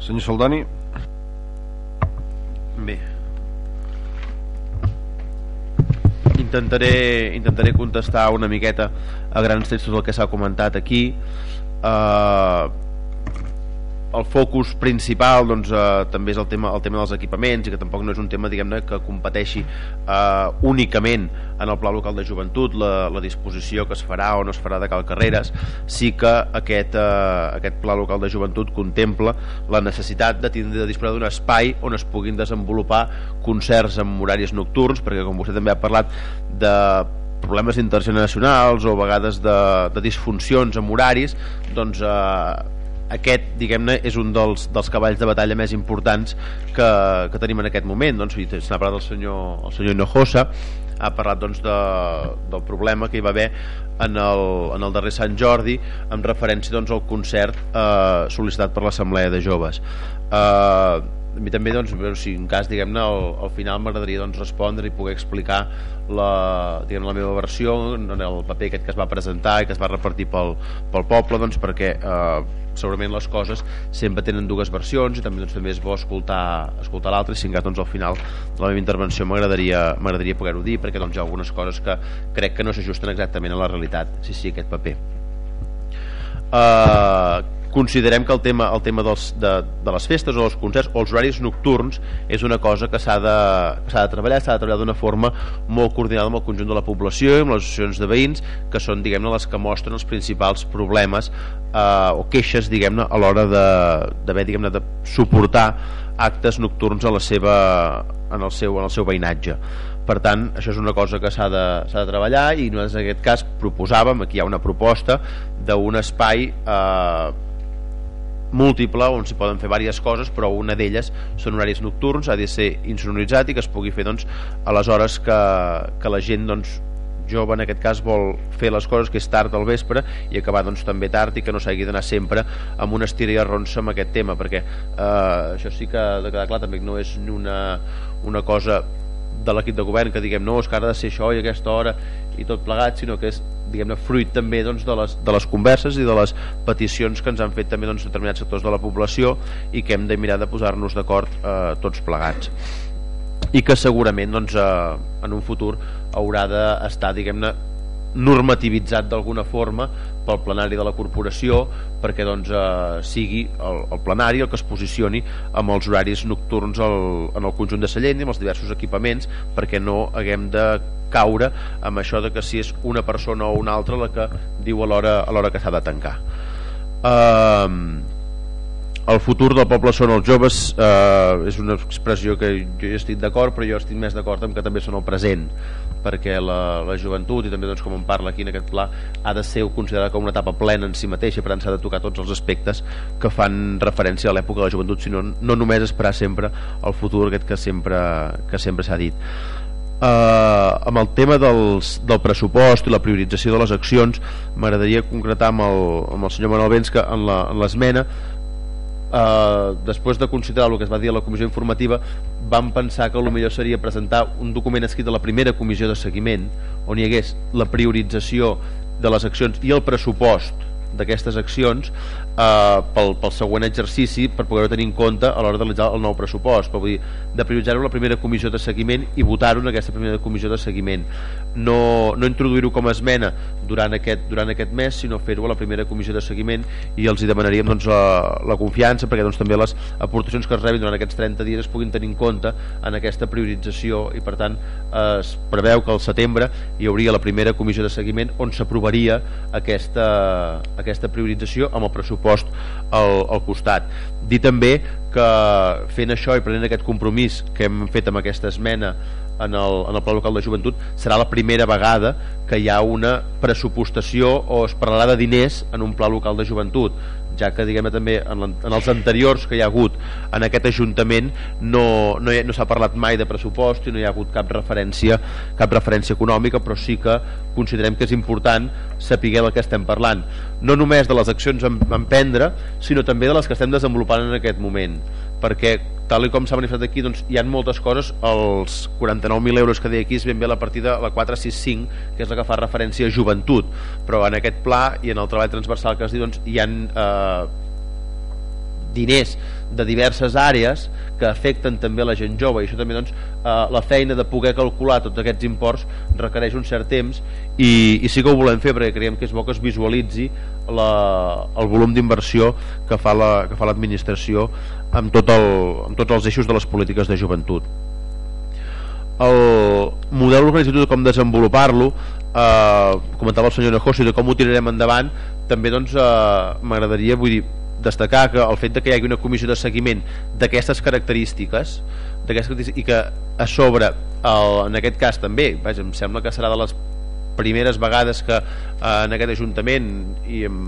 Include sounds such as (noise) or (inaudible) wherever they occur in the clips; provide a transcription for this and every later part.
Senyor Saldani. Bé. Intentaré, intentaré contestar una miqueta a grans textos el que s'ha comentat aquí. Eh, el focus principal doncs, eh, també és el tema, el tema dels equipaments i que tampoc no és un tema diguem-ne que competeixi eh, únicament en el pla local de joventut la, la disposició que es farà o no es farà de cal carreres sí que aquest, eh, aquest pla local de joventut contempla la necessitat de tindre de disposar d'un espai on es puguin desenvolupar concerts amb horaris nocturns perquè com vostè també ha parlat de problemes intergeneracionals o a vegades de, de disfuncions amb horaris doncs eh, aquest, diguem-ne, és un dels, dels cavalls de batalla més importants que, que tenim en aquest moment. Doncs, s'ha parlat el senyor, el senyor Hinojosa, ha parlat doncs, de, del problema que hi va haver en el, en el darrer Sant Jordi en referència doncs, al concert eh, sol·licitat per l'Assemblea de Joves. Eh, a mi també doncs, si en cas diguem-ne al, al final m'agradaria doncs, respondre i poder explicar la, diguem la meva versió en el paper aquest que es va presentar i que es va repartir pel, pel poble doncs, perquè eh, segurament les coses sempre tenen dues versions i també, doncs, també és bo escoltar, escoltar l'altra. I si encara doncs, al final de la meva intervenció m'agradaria poder-ho dir perquè doncs, hi ha algunes coses que crec que no s'ajusten exactament a la realitat sí, sí, aquest paper. Uh, considerem que el tema, el tema dels, de, de les festes o els concerts o els horaris nocturns és una cosa que s'ha de, de treballar s'ha de treballar d'una forma molt coordinada amb el conjunt de la població i amb les associacions de veïns que són diguem-ne les que mostren els principals problemes eh, o queixes diguem-ne a l'hora d'haver diguem-ne de suportar actes nocturns a la seva, en, el seu, en el seu veïnatge. Per tant això és una cosa que s'ha de, de treballar i nosaltres en aquest cas proposàvem, aquí hi ha una proposta d'un espai eh, múltiple on s'hi poden fer diverses coses però una d'elles són horaris nocturns ha de ser insonoritzat i que es pugui fer doncs, a les hores que, que la gent doncs, jove en aquest cas vol fer les coses que és tard al vespre i acabar doncs, també tard i que no s'hagi d'anar sempre amb una estira i arronsa amb aquest tema perquè eh, això sí que ha de quedar clar també no és una, una cosa de l'equip de govern que diguem no, és que ara ha de ser això i aquesta hora i tot plegat, sinó que és diguem-ne fruit també doncs, de, les, de les converses i de les peticions que ens han fet també doncs, determinats sectors de la població i que hem de mirar de posar-nos d'acord eh, tots plegats. I que segurament doncs, eh, en un futur haurà d'estar diguem-ne normativitzat d'alguna forma pel plenari de la corporació perquè doncs, eh, sigui el, el plenari el que es posicioni amb els horaris nocturns al, en el conjunt de Sallent i amb els diversos equipaments perquè no haguem de caure amb això de que si és una persona o una altra la que diu a l'hora que s'ha de tancar. Eh, el futur del poble són els joves eh, és una expressió que jo estic d'acord però jo estic més d'acord amb que també són el present perquè la, la joventut i també doncs, com en parla aquí en aquest pla ha de ser considerada com una etapa plena en si mateixa per tant s'ha de tocar tots els aspectes que fan referència a l'època de la joventut sinó no només esperar sempre el futur aquest que sempre, que sempre s'ha dit. Eh, amb el tema dels, del pressupost i la priorització de les accions m'agradaria concretar amb el, amb el senyor Manuel Vents que en l'esmena eh, després de considerar el que es va dir a la comissió informativa vam pensar que el millor seria presentar un document escrit a la primera comissió de seguiment on hi hagués la priorització de les accions i el pressupost d'aquestes accions eh, pel, pel següent exercici per poder-ho tenir en compte a l'hora de realitzar el nou pressupost. Però vull dir, de prioritzar-ho la primera comissió de seguiment i votar-ho en aquesta primera comissió de seguiment no, no introduir-ho com a esmena durant aquest, durant aquest mes sinó fer-ho a la primera comissió de seguiment i els hi demanaríem doncs, la, la confiança perquè doncs, també les aportacions que es rebin durant aquests 30 dies es puguin tenir en compte en aquesta priorització i per tant es preveu que al setembre hi hauria la primera comissió de seguiment on s'aprovaria aquesta, aquesta priorització amb el pressupost al, al costat. Dir també que fent això i prenent aquest compromís que hem fet amb aquesta esmena en el, en el Pla Local de Joventut serà la primera vegada que hi ha una pressupostació o es parlarà de diners en un Pla Local de Joventut ja que diguem també en, en els anteriors que hi ha hagut en aquest Ajuntament no, no, no s'ha parlat mai de pressupost i no hi ha hagut cap referència cap referència econòmica però sí que considerem que és important saber el que estem parlant. No només de les accions a emprendre sinó també de les que estem desenvolupant en aquest moment perquè tal com s'ha manifestat aquí doncs, hi ha moltes coses. Els 49.000 euros que deia aquí és ben bé la partida la 465 que és la que fa referència a joventut. Però en aquest pla i en el treball transversal que es diu doncs, hi han eh, diners de diverses àrees que afecten també la gent jove. I això també doncs, eh, la feina de poder calcular tots aquests imports requereix un cert temps. I, i sí que ho volem fer perquè creiem que és bo que es visualitzi la, el volum d'inversió que fa l'administració la, amb, tot el, amb tots els eixos de les polítiques de joventut. El model organitzatiu de com desenvolupar-lo eh, comentava el senyor Nejosi de com ho tirarem endavant també doncs eh, m'agradaria vull dir destacar que el fet de que hi hagi una comissió de seguiment d'aquestes característiques i que a sobre el, en aquest cas també vaja, em sembla que serà de les primeres vegades que eh, en aquest Ajuntament i en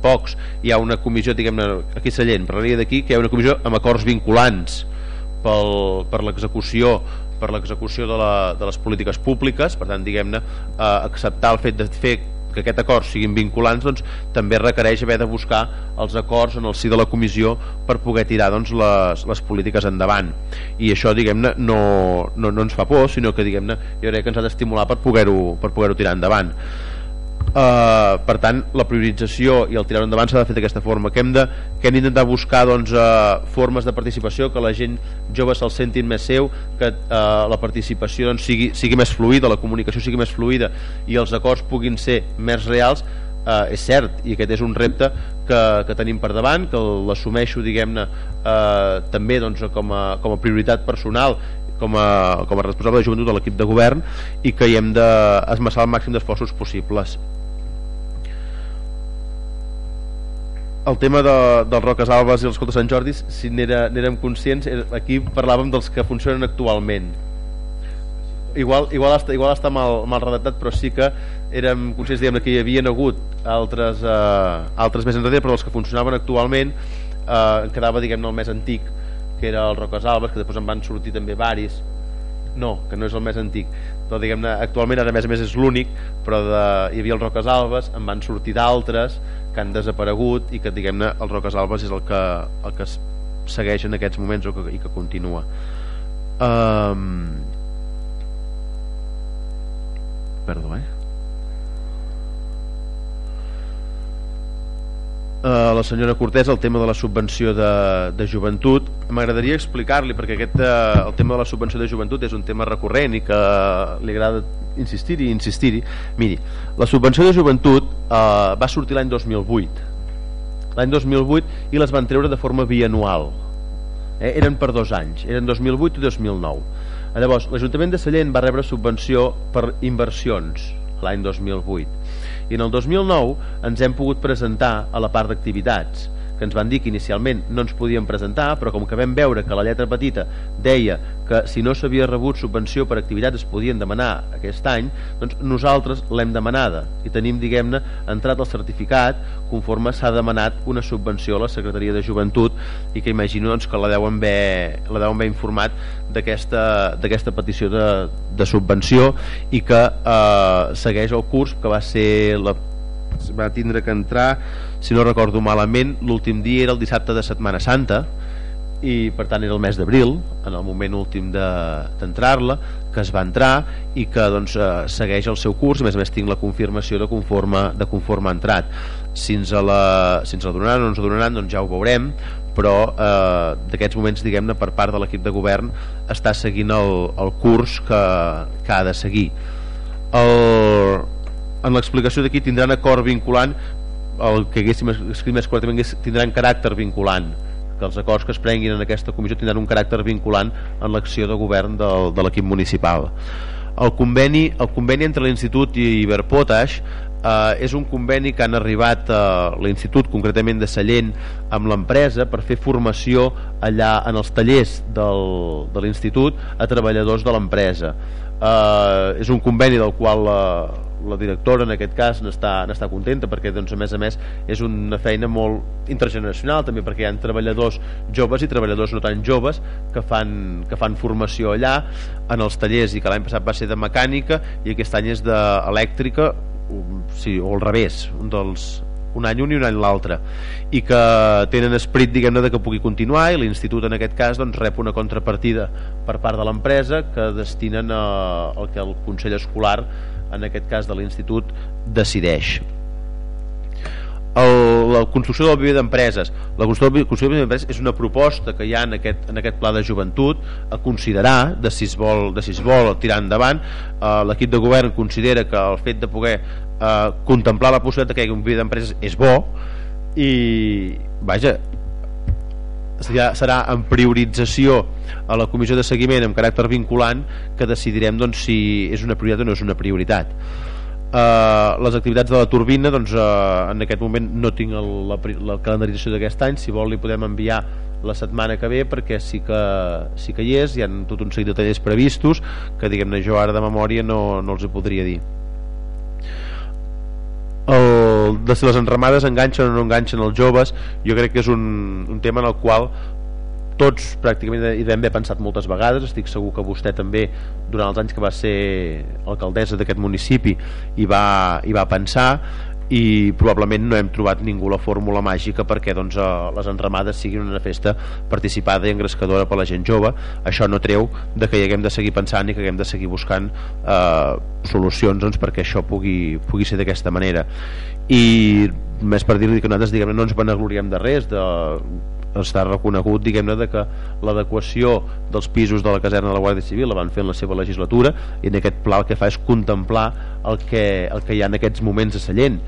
pocs hi ha una comissió diguem-ne aquí Sallent, parlaria d'aquí que hi ha una comissió amb acords vinculants pel, per l'execució per l'execució de, la, de les polítiques públiques. Per tant diguem-ne eh, acceptar el fet de fer que aquest acord siguin vinculants doncs, també requereix haver de buscar els acords en el si de la comissió per poder tirar doncs, les, les polítiques endavant. I això diguem-ne no, no, no ens fa por sinó que diguem-ne jo crec que ens ha d'estimular per poder-ho poder tirar endavant Uh, per tant la priorització i el tirar endavant s'ha de fer d'aquesta forma que hem de que d'intentar buscar doncs, uh, formes de participació que la gent jove se'l sentin més seu que uh, la participació doncs, sigui, sigui més fluida, la comunicació sigui més fluida i els acords puguin ser més reals uh, és cert i aquest és un repte que, que tenim per davant que l'assumeixo diguem-ne uh, també doncs, com, a, com a prioritat personal com a, com a responsable de joventut de l'equip de govern i que hi hem d'esmaçar el màxim d'esforços possibles el tema de, dels Roques Alves i els Cotes Sant Jordi si n'érem conscients aquí parlàvem dels que funcionen actualment. Igual, igual, està, igual està mal, mal redactat però sí que érem conscients diguem, que hi havia hagut altres, eh, altres més enrere però els que funcionaven actualment eh, quedava diguem el més antic que era el Roques Alves que després en van sortir també varis. No, que no és el més antic però diguem-ne, actualment ara més a més és l'únic però de, hi havia el Roques Alves en van sortir d'altres que han desaparegut i que diguem-ne el Roques Alves és el que, el que segueix en aquests moments o que, i que continua. Um... perdó eh? Uh, la senyora Cortés el tema de la subvenció de, de joventut. M'agradaria explicar-li perquè aquest, uh, el tema de la subvenció de joventut és un tema recurrent i que li agrada insistir-hi insistir-hi. Miri, la subvenció de joventut uh, va sortir l'any 2008 l'any 2008 i les van treure de forma bianual. Eh? eren per dos anys, eren 2008 i 2009 llavors l'Ajuntament de Sallent va rebre subvenció per inversions l'any 2008 i en el 2009 ens hem pogut presentar a la part d'activitats que ens van dir que inicialment no ens podíem presentar, però com que vam veure que la lletra petita deia que si no s'havia rebut subvenció per activitats es podien demanar aquest any, doncs nosaltres l'hem demanada. I tenim, diguem-ne, entrat el certificat conforme s'ha demanat una subvenció a la Secretaria de Joventut i que imagino doncs, que la deuen haver, la deuen haver informat d'aquesta petició de, de subvenció i que eh, segueix el curs que va ser la va tindre que entrar si no recordo malament l'últim dia era el dissabte de Setmana Santa i per tant era el mes d'abril en el moment últim d'entrar-la de, que es va entrar i que doncs, eh, segueix el seu curs. A més a més tinc la confirmació de conforme, de conforme entrat. Si ens, la, si ens la donaran o no ens la donaran doncs ja ho veurem però eh, d'aquests moments diguem-ne per part de l'equip de govern està seguint el, el curs que, que ha de seguir. El, en l'explicació d'aquí tindran acord vinculant el que haguéssim escrit més correctament tindran caràcter vinculant que els acords que es prenguin en aquesta comissió tindran un caràcter vinculant en l'acció de govern del, de l'equip municipal. El conveni, el conveni entre l'Institut i Iberpotash eh, és un conveni que han arribat a l'Institut concretament de Sallent amb l'empresa per fer formació allà en els tallers del, de l'Institut a treballadors de l'empresa. Eh, és un conveni del qual eh, la directora en aquest cas n'està contenta perquè doncs, a més a més és una feina molt intergeneracional també perquè hi ha treballadors joves i treballadors no tan joves que fan, que fan formació allà en els tallers i que l'any passat va ser de mecànica i aquest any és d'elèctrica sí, o al revés un dels un any un i un any l'altre. I que tenen esperit diguem-ne que pugui continuar i l'institut en aquest cas doncs, rep una contrapartida per part de l'empresa que destinen a, al que el Consell Escolar en aquest cas de l'institut decideix. El, la construcció del viver d'empreses. La construcció del viver d'empreses és una proposta que hi ha en aquest, en aquest pla de joventut a considerar de si es vol, de si es vol tirar endavant. Uh, l'equip de govern considera que el fet de poder uh, contemplar la possibilitat que hi hagi un viver d'empreses és bo i vaja ja serà en priorització a la comissió de seguiment amb caràcter vinculant que decidirem doncs, si és una prioritat o no és una prioritat. Uh, les activitats de la turbina doncs, uh, en aquest moment no tinc el, la, la calendarització d'aquest any. Si vol li podem enviar la setmana que ve perquè sí que, sí que hi és. Hi ha tot un seguit de tallers previstos que diguem-ne jo ara de memòria no, no els hi podria dir el, de si les enramades enganxen o no enganxen els joves jo crec que és un, un tema en el qual tots pràcticament hi haver pensat moltes vegades, estic segur que vostè també durant els anys que va ser alcaldessa d'aquest municipi hi va, hi va pensar i probablement no hem trobat ningú la fórmula màgica perquè doncs, eh, les enramades siguin una festa participada i engrescadora per la gent jove. Això no treu de que hi haguem de seguir pensant i que haguem de seguir buscant eh, solucions doncs, perquè això pugui, pugui ser d'aquesta manera. I més per dir-li que nosaltres diguem, no ens vanagloriem de res de, està reconegut diguem-ne de que l'adequació dels pisos de la caserna de la Guàrdia Civil la van fer en la seva legislatura i en aquest pla el que fa és contemplar el que, el que hi ha en aquests moments a Sallent.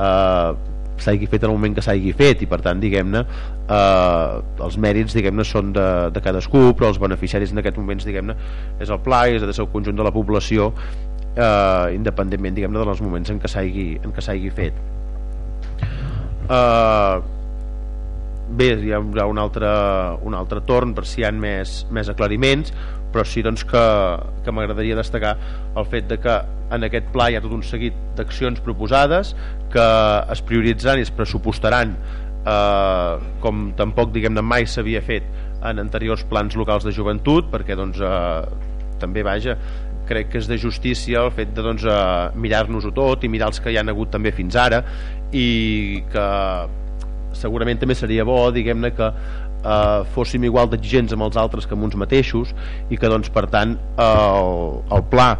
Eh, s'hagi fet en el moment que s'hagi fet i per tant diguem-ne eh, els mèrits diguem-ne són de, de cadascú però els beneficiaris en aquests moments diguem-ne és el pla i és el conjunt de la població eh, independentment diguem-ne dels moments en què s'hagi fet eh, bé, hi haurà un altre, un altre torn per si hi ha més, més aclariments però sí doncs, que, que m'agradaria destacar el fet de que en aquest pla hi ha tot un seguit d'accions proposades que es prioritzaran i es pressupostaran eh, com tampoc diguem-ne mai s'havia fet en anteriors plans locals de joventut perquè doncs, eh, també vaja crec que és de justícia el fet de doncs, eh, mirar-nos-ho tot i mirar els que hi han hagut també fins ara i que segurament també seria bo diguem-ne que eh, fóssim igual d'exigents amb els altres que amb uns mateixos i que doncs per tant el, el pla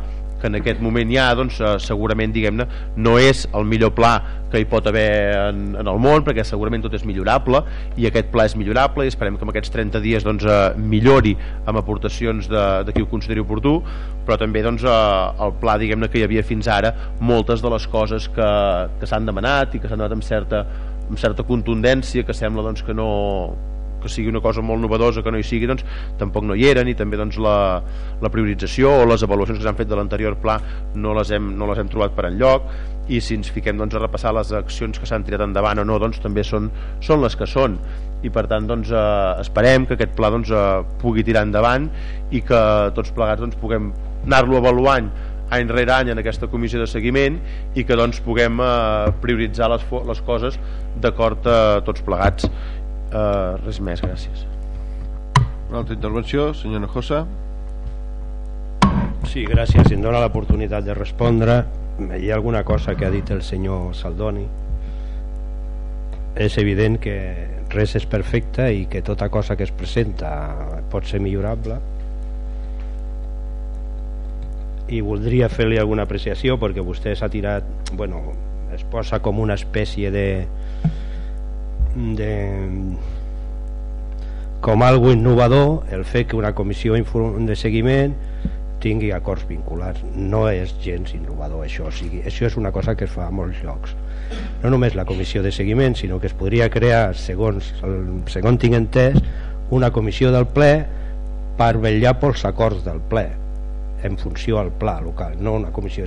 que en aquest moment hi ha doncs, eh, segurament diguem-ne no és el millor pla que hi pot haver en, en el món perquè segurament tot és millorable i aquest pla és millorable i esperem que en aquests 30 dies doncs, eh, millori amb aportacions de, de qui ho consideri oportú però també doncs, eh, el pla diguem-ne que hi havia fins ara moltes de les coses que, que s'han demanat i que s'han demanat amb certa amb certa contundència que sembla doncs, que no que sigui una cosa molt novedosa que no hi sigui doncs tampoc no hi eren i també doncs, la, la priorització o les avaluacions que s'han fet de l'anterior pla no les, hem, no les hem trobat per enlloc. I si ens fiquem doncs, a repassar les accions que s'han tirat endavant o no doncs també són, són les que són. I per tant doncs, eh, esperem que aquest pla doncs, eh, pugui tirar endavant i que tots plegats doncs, puguem anar-lo avaluant any rere any en aquesta comissió de seguiment i que doncs puguem eh, prioritzar les, les coses d'acord a tots plegats eh, res més, gràcies. Una altra intervenció, senyor Nojosa Sí, gràcies, si em dóna l'oportunitat de respondre hi ha alguna cosa que ha dit el senyor Saldoni? És evident que res és perfecte i que tota cosa que es presenta pot ser millorable. I voldria fer-li alguna apreciació perquè vostè s'ha tirat bueno, es posa com una espècie de de com algo innovador el fet que una comissió de seguiment tingui acords vinculats no és gens innovador això o sigui, això és una cosa que es fa a molts llocs no només la comissió de seguiment sinó que es podria crear segons, el, segons tinc entès una comissió del ple per vetllar pels acords del ple en funció al pla local, no una comissió.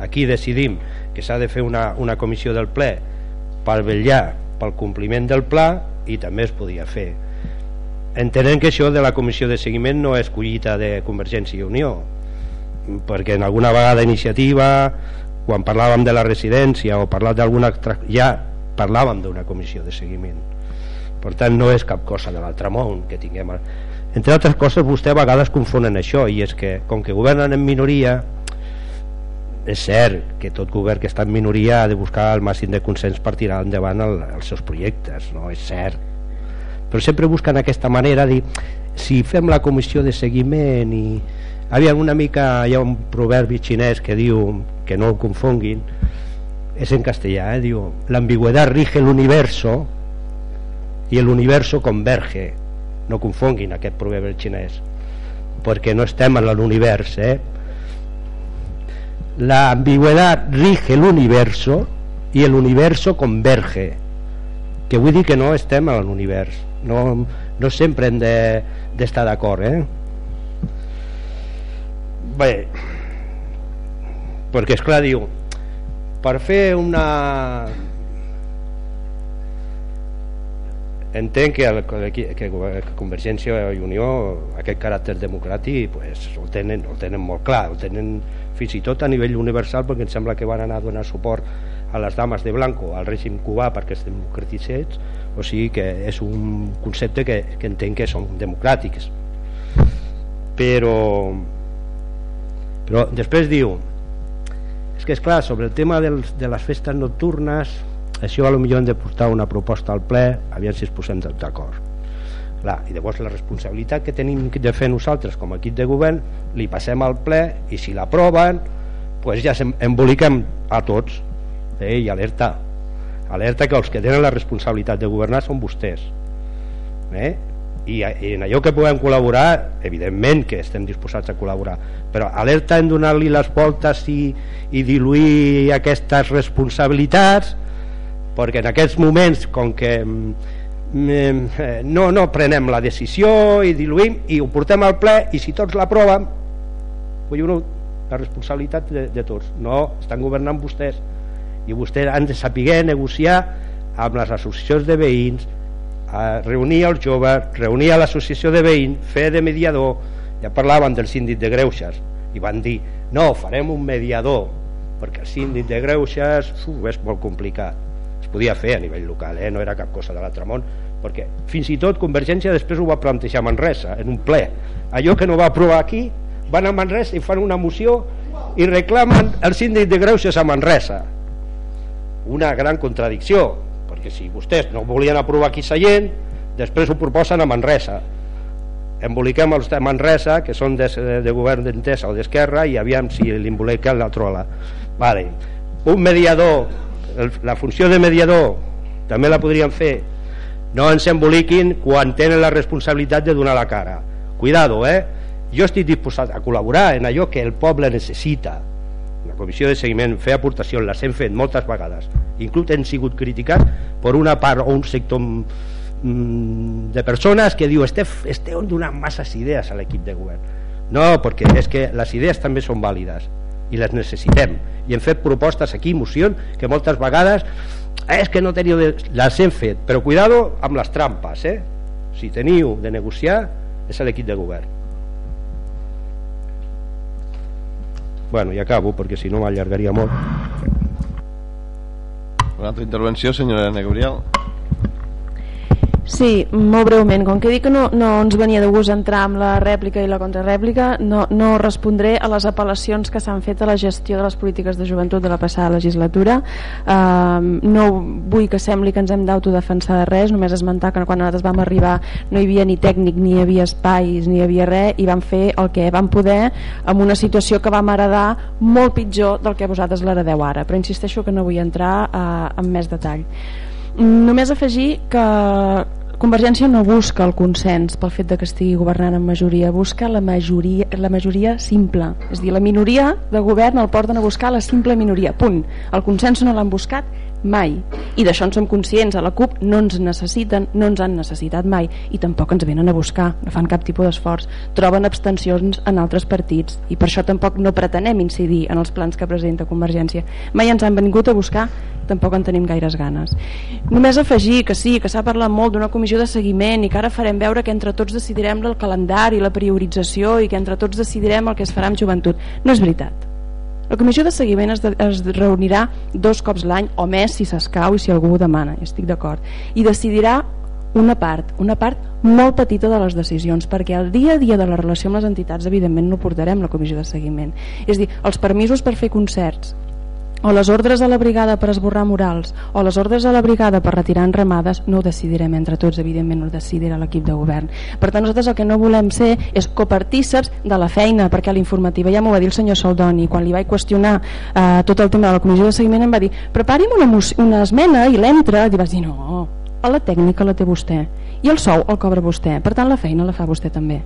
Aquí decidim que s'ha de fer una, una comissió del ple per vetllar pel compliment del pla i també es podia fer. Entenent que això de la comissió de seguiment no és collita de Convergència i Unió, perquè en alguna vegada iniciativa, quan parlàvem de la residència o parlat d'alguna altra... ja parlàvem d'una comissió de seguiment. Per tant, no és cap cosa de l'altre món que tinguem entre altres coses vostè a vegades confonen això i és que com que governen en minoria és cert que tot govern que està en minoria ha de buscar el màxim de consens per tirar endavant el, els seus projectes no? és cert però sempre busquen aquesta manera de si fem la comissió de seguiment i havia una mica hi ha un proverbi xinès que diu que no el confonguin es en castellà, eh? diu la ambigüedad rige el universo y el universo converge no confonguin aquest proverbi xinès perquè no estem en l'univers eh? La ambigüedad rige el universo y el universo converge que vull dir que no estem en l'univers no, no sempre hem d'estar de, d'acord eh? bé perquè és clar diu per fer una entenc que, el, que, que Convergència i Unió aquest caràcter democràtic pues, el, tenen, el tenen molt clar el tenen fins i tot a nivell universal perquè em sembla que van anar a donar suport a les dames de blanco, al règim cubà perquè es democratitzés o sigui que és un concepte que, que entenc que són democràtics. Però però després diu és que és clar, sobre el tema dels, de les festes nocturnes això a lo millor hem de portar una proposta al ple aviam si es posem d'acord clar, i llavors la responsabilitat que tenim de fer nosaltres com a equip de govern li passem al ple i si l'aproven pues ja emboliquem a tots eh? i alerta alerta que els que tenen la responsabilitat de governar són vostès eh? I, i en allò que puguem col·laborar evidentment que estem disposats a col·laborar però alerta en donar-li les voltes i, i diluir aquestes responsabilitats perquè en aquests moments com que mm, mm, eh, no, no prenem la decisió i diluïm i ho portem al ple i si tots l'aproven la responsabilitat de, de tots. No, estan governant vostès. I vostès han de saber negociar amb les associacions de veïns a reunir els joves reunir a l'associació de veïns fer de mediador. Ja parlaven del síndic de Greuges i van dir no, farem un mediador perquè el síndic de Greuges uf, és molt complicat podia fer a nivell local, eh? no era cap cosa de l'altre món, perquè fins i tot Convergència després ho va plantejar a Manresa, en un ple. Allò que no va aprovar aquí, van a Manresa i fan una moció i reclamen el síndic de Greuges a Manresa. Una gran contradicció, perquè si vostès no volien aprovar aquí Sallent, després ho proposen a Manresa. Emboliquem els de Manresa, que són de, de govern d'Entesa o d'Esquerra, i aviam si l'emboliquem la trola. Vale. Un mediador el, la funció de mediador també la podrien fer. No ens emboliquin quan tenen la responsabilitat de donar la cara. Cuidado, eh? jo estic disposat a col·laborar en allò que el poble necessita. La comissió de seguiment fer aportacions, les hem fet moltes vegades. Inclús hem sigut criticats per una part o un sector mm, de persones que diu esteu, esteu donant masses idees a l'equip de govern. No, perquè és que les idees també són vàlides i les necessitem i hem fet propostes aquí, mocions que moltes vegades eh, és que no teniu de... les hem fet, però cuidado amb les trampes eh? si teniu de negociar és l'equip de govern. Bueno, i acabo perquè si no m'allargaria molt. Una altra intervenció senyora Ana Gabriel Sí, molt breument, com que dit que no, no ens venia de gust entrar amb la rèplica i la contrarèplica, no, no respondré a les apel·lacions que s'han fet a la gestió de les polítiques de joventut de la passada legislatura. Uh, no vull que sembli que ens hem d'autodefensar de res, només esmentar que quan nosaltres vam arribar no hi havia ni tècnic, ni hi havia espais, ni hi havia res, i vam fer el que vam poder amb una situació que vam heredar molt pitjor del que vosaltres l'heredeu ara, però insisteixo que no vull entrar uh, en més detall. Només afegir que Convergència no busca el consens pel fet de que estigui governant en majoria, busca la majoria, la majoria simple. És dir, la minoria de govern el porten a buscar la simple minoria, punt. El consens no l'han buscat mai i d'això en som conscients, a la CUP no ens necessiten, no ens han necessitat mai i tampoc ens venen a buscar, no fan cap tipus d'esforç troben abstencions en altres partits i per això tampoc no pretenem incidir en els plans que presenta Convergència mai ens han vingut a buscar tampoc en tenim gaires ganes. Només afegir que sí, que s'ha parlat molt d'una comissió de seguiment i que ara farem veure que entre tots decidirem el calendari, la priorització i que entre tots decidirem el que es farà amb joventut. No és veritat. La comissió de seguiment es, de, es reunirà dos cops l'any o més si s'escau i si algú ho demana, estic d'acord, i decidirà una part, una part molt petita de les decisions, perquè el dia a dia de la relació amb les entitats evidentment no portarem la comissió de seguiment. És dir, els permisos per fer concerts, o les ordres de la brigada per esborrar murals o les ordres de la brigada per retirar enramades no ho decidirem entre tots, evidentment ho decidirà l'equip de govern. Per tant nosaltres el que no volem ser és copartíceps de la feina perquè a l'informativa ja m'ho va dir el senyor Soldoni quan li vaig qüestionar eh, tot el tema de la comissió de seguiment em va dir prepari'm una, una esmena i l'entra i vas dir no, a la tècnica la té vostè i el sou el cobra vostè per tant la feina la fa vostè també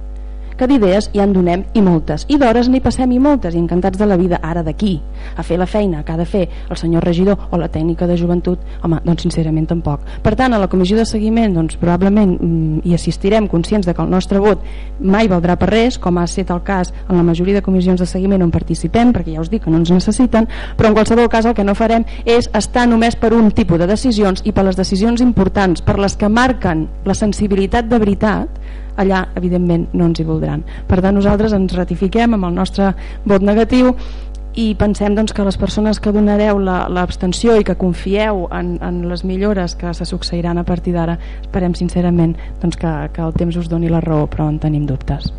que d'idees ja en donem i moltes. I d'hores n'hi passem i moltes i encantats de la vida ara d'aquí a fer la feina que ha de fer el senyor regidor o la tècnica de joventut. Home, doncs sincerament tampoc. Per tant a la comissió de seguiment doncs probablement mm, hi assistirem conscients de que el nostre vot mai valdrà per res com ha estat el cas en la majoria de comissions de seguiment on participem perquè ja us dic que no ens necessiten però en qualsevol cas el que no farem és estar només per un tipus de decisions i per les decisions importants per les que marquen la sensibilitat de veritat allà evidentment no ens hi voldran. Per tant nosaltres ens ratifiquem amb el nostre vot negatiu i pensem doncs, que les persones que donareu l'abstenció i que confieu en, en les millores que se succeiran a partir d'ara esperem sincerament doncs, que, que el temps us doni la raó però en tenim dubtes.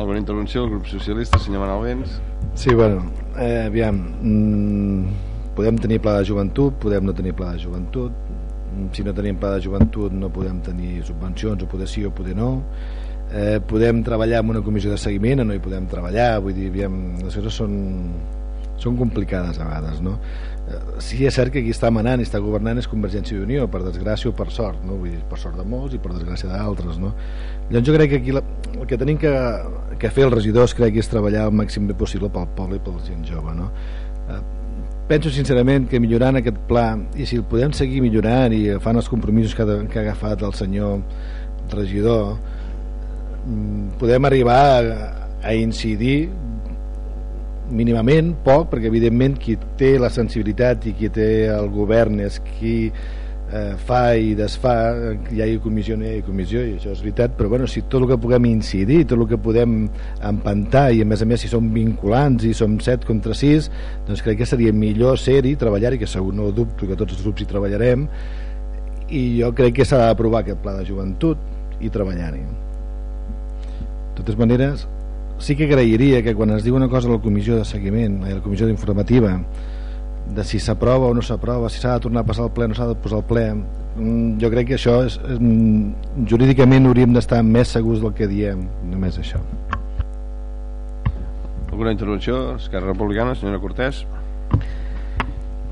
Alguna intervenció del grup socialista, senyor Manal Vents? Sí, bueno, eh, aviam, mm, podem tenir pla de joventut, podem no tenir pla de joventut, si no tenim pla de joventut no podem tenir subvencions o poder sí o poder no eh, podem treballar en una comissió de seguiment o no hi podem treballar vull dir, aviam, les coses són, són complicades a vegades no? Eh, sí és cert que qui està manant i està governant és Convergència i Unió per desgràcia o per sort no? Vull dir, per sort de molts i per desgràcia d'altres no? llavors jo crec que aquí la, el que tenim que, que fer els regidors crec que és treballar el màxim bé possible pel poble i per la gent jove no? Penso sincerament que millorant aquest pla i si el podem seguir millorant i fan els compromisos que ha, que ha agafat el senyor regidor mm, podem arribar a, a incidir mínimament poc perquè evidentment qui té la sensibilitat i qui té el govern és qui eh, fa i desfà hi hagi comissió no hi hagi comissió i això és veritat però bueno, si tot el que puguem incidir tot el que podem empantar i a més a més si som vinculants i som 7 contra 6 doncs crec que seria millor ser-hi treballar-hi que segur no dubto que tots els grups hi treballarem i jo crec que s'ha d'aprovar aquest pla de joventut i treballar-hi. De totes maneres sí que agrairia que quan es diu una cosa a la comissió de seguiment a la comissió d'informativa de si s'aprova o no s'aprova, si s'ha de tornar a passar al ple o no s'ha de posar al ple mm, jo crec que això és, és mm, jurídicament hauríem d'estar més segurs del que diem només això alguna intervenció? Esquerra Republicana, senyora Cortés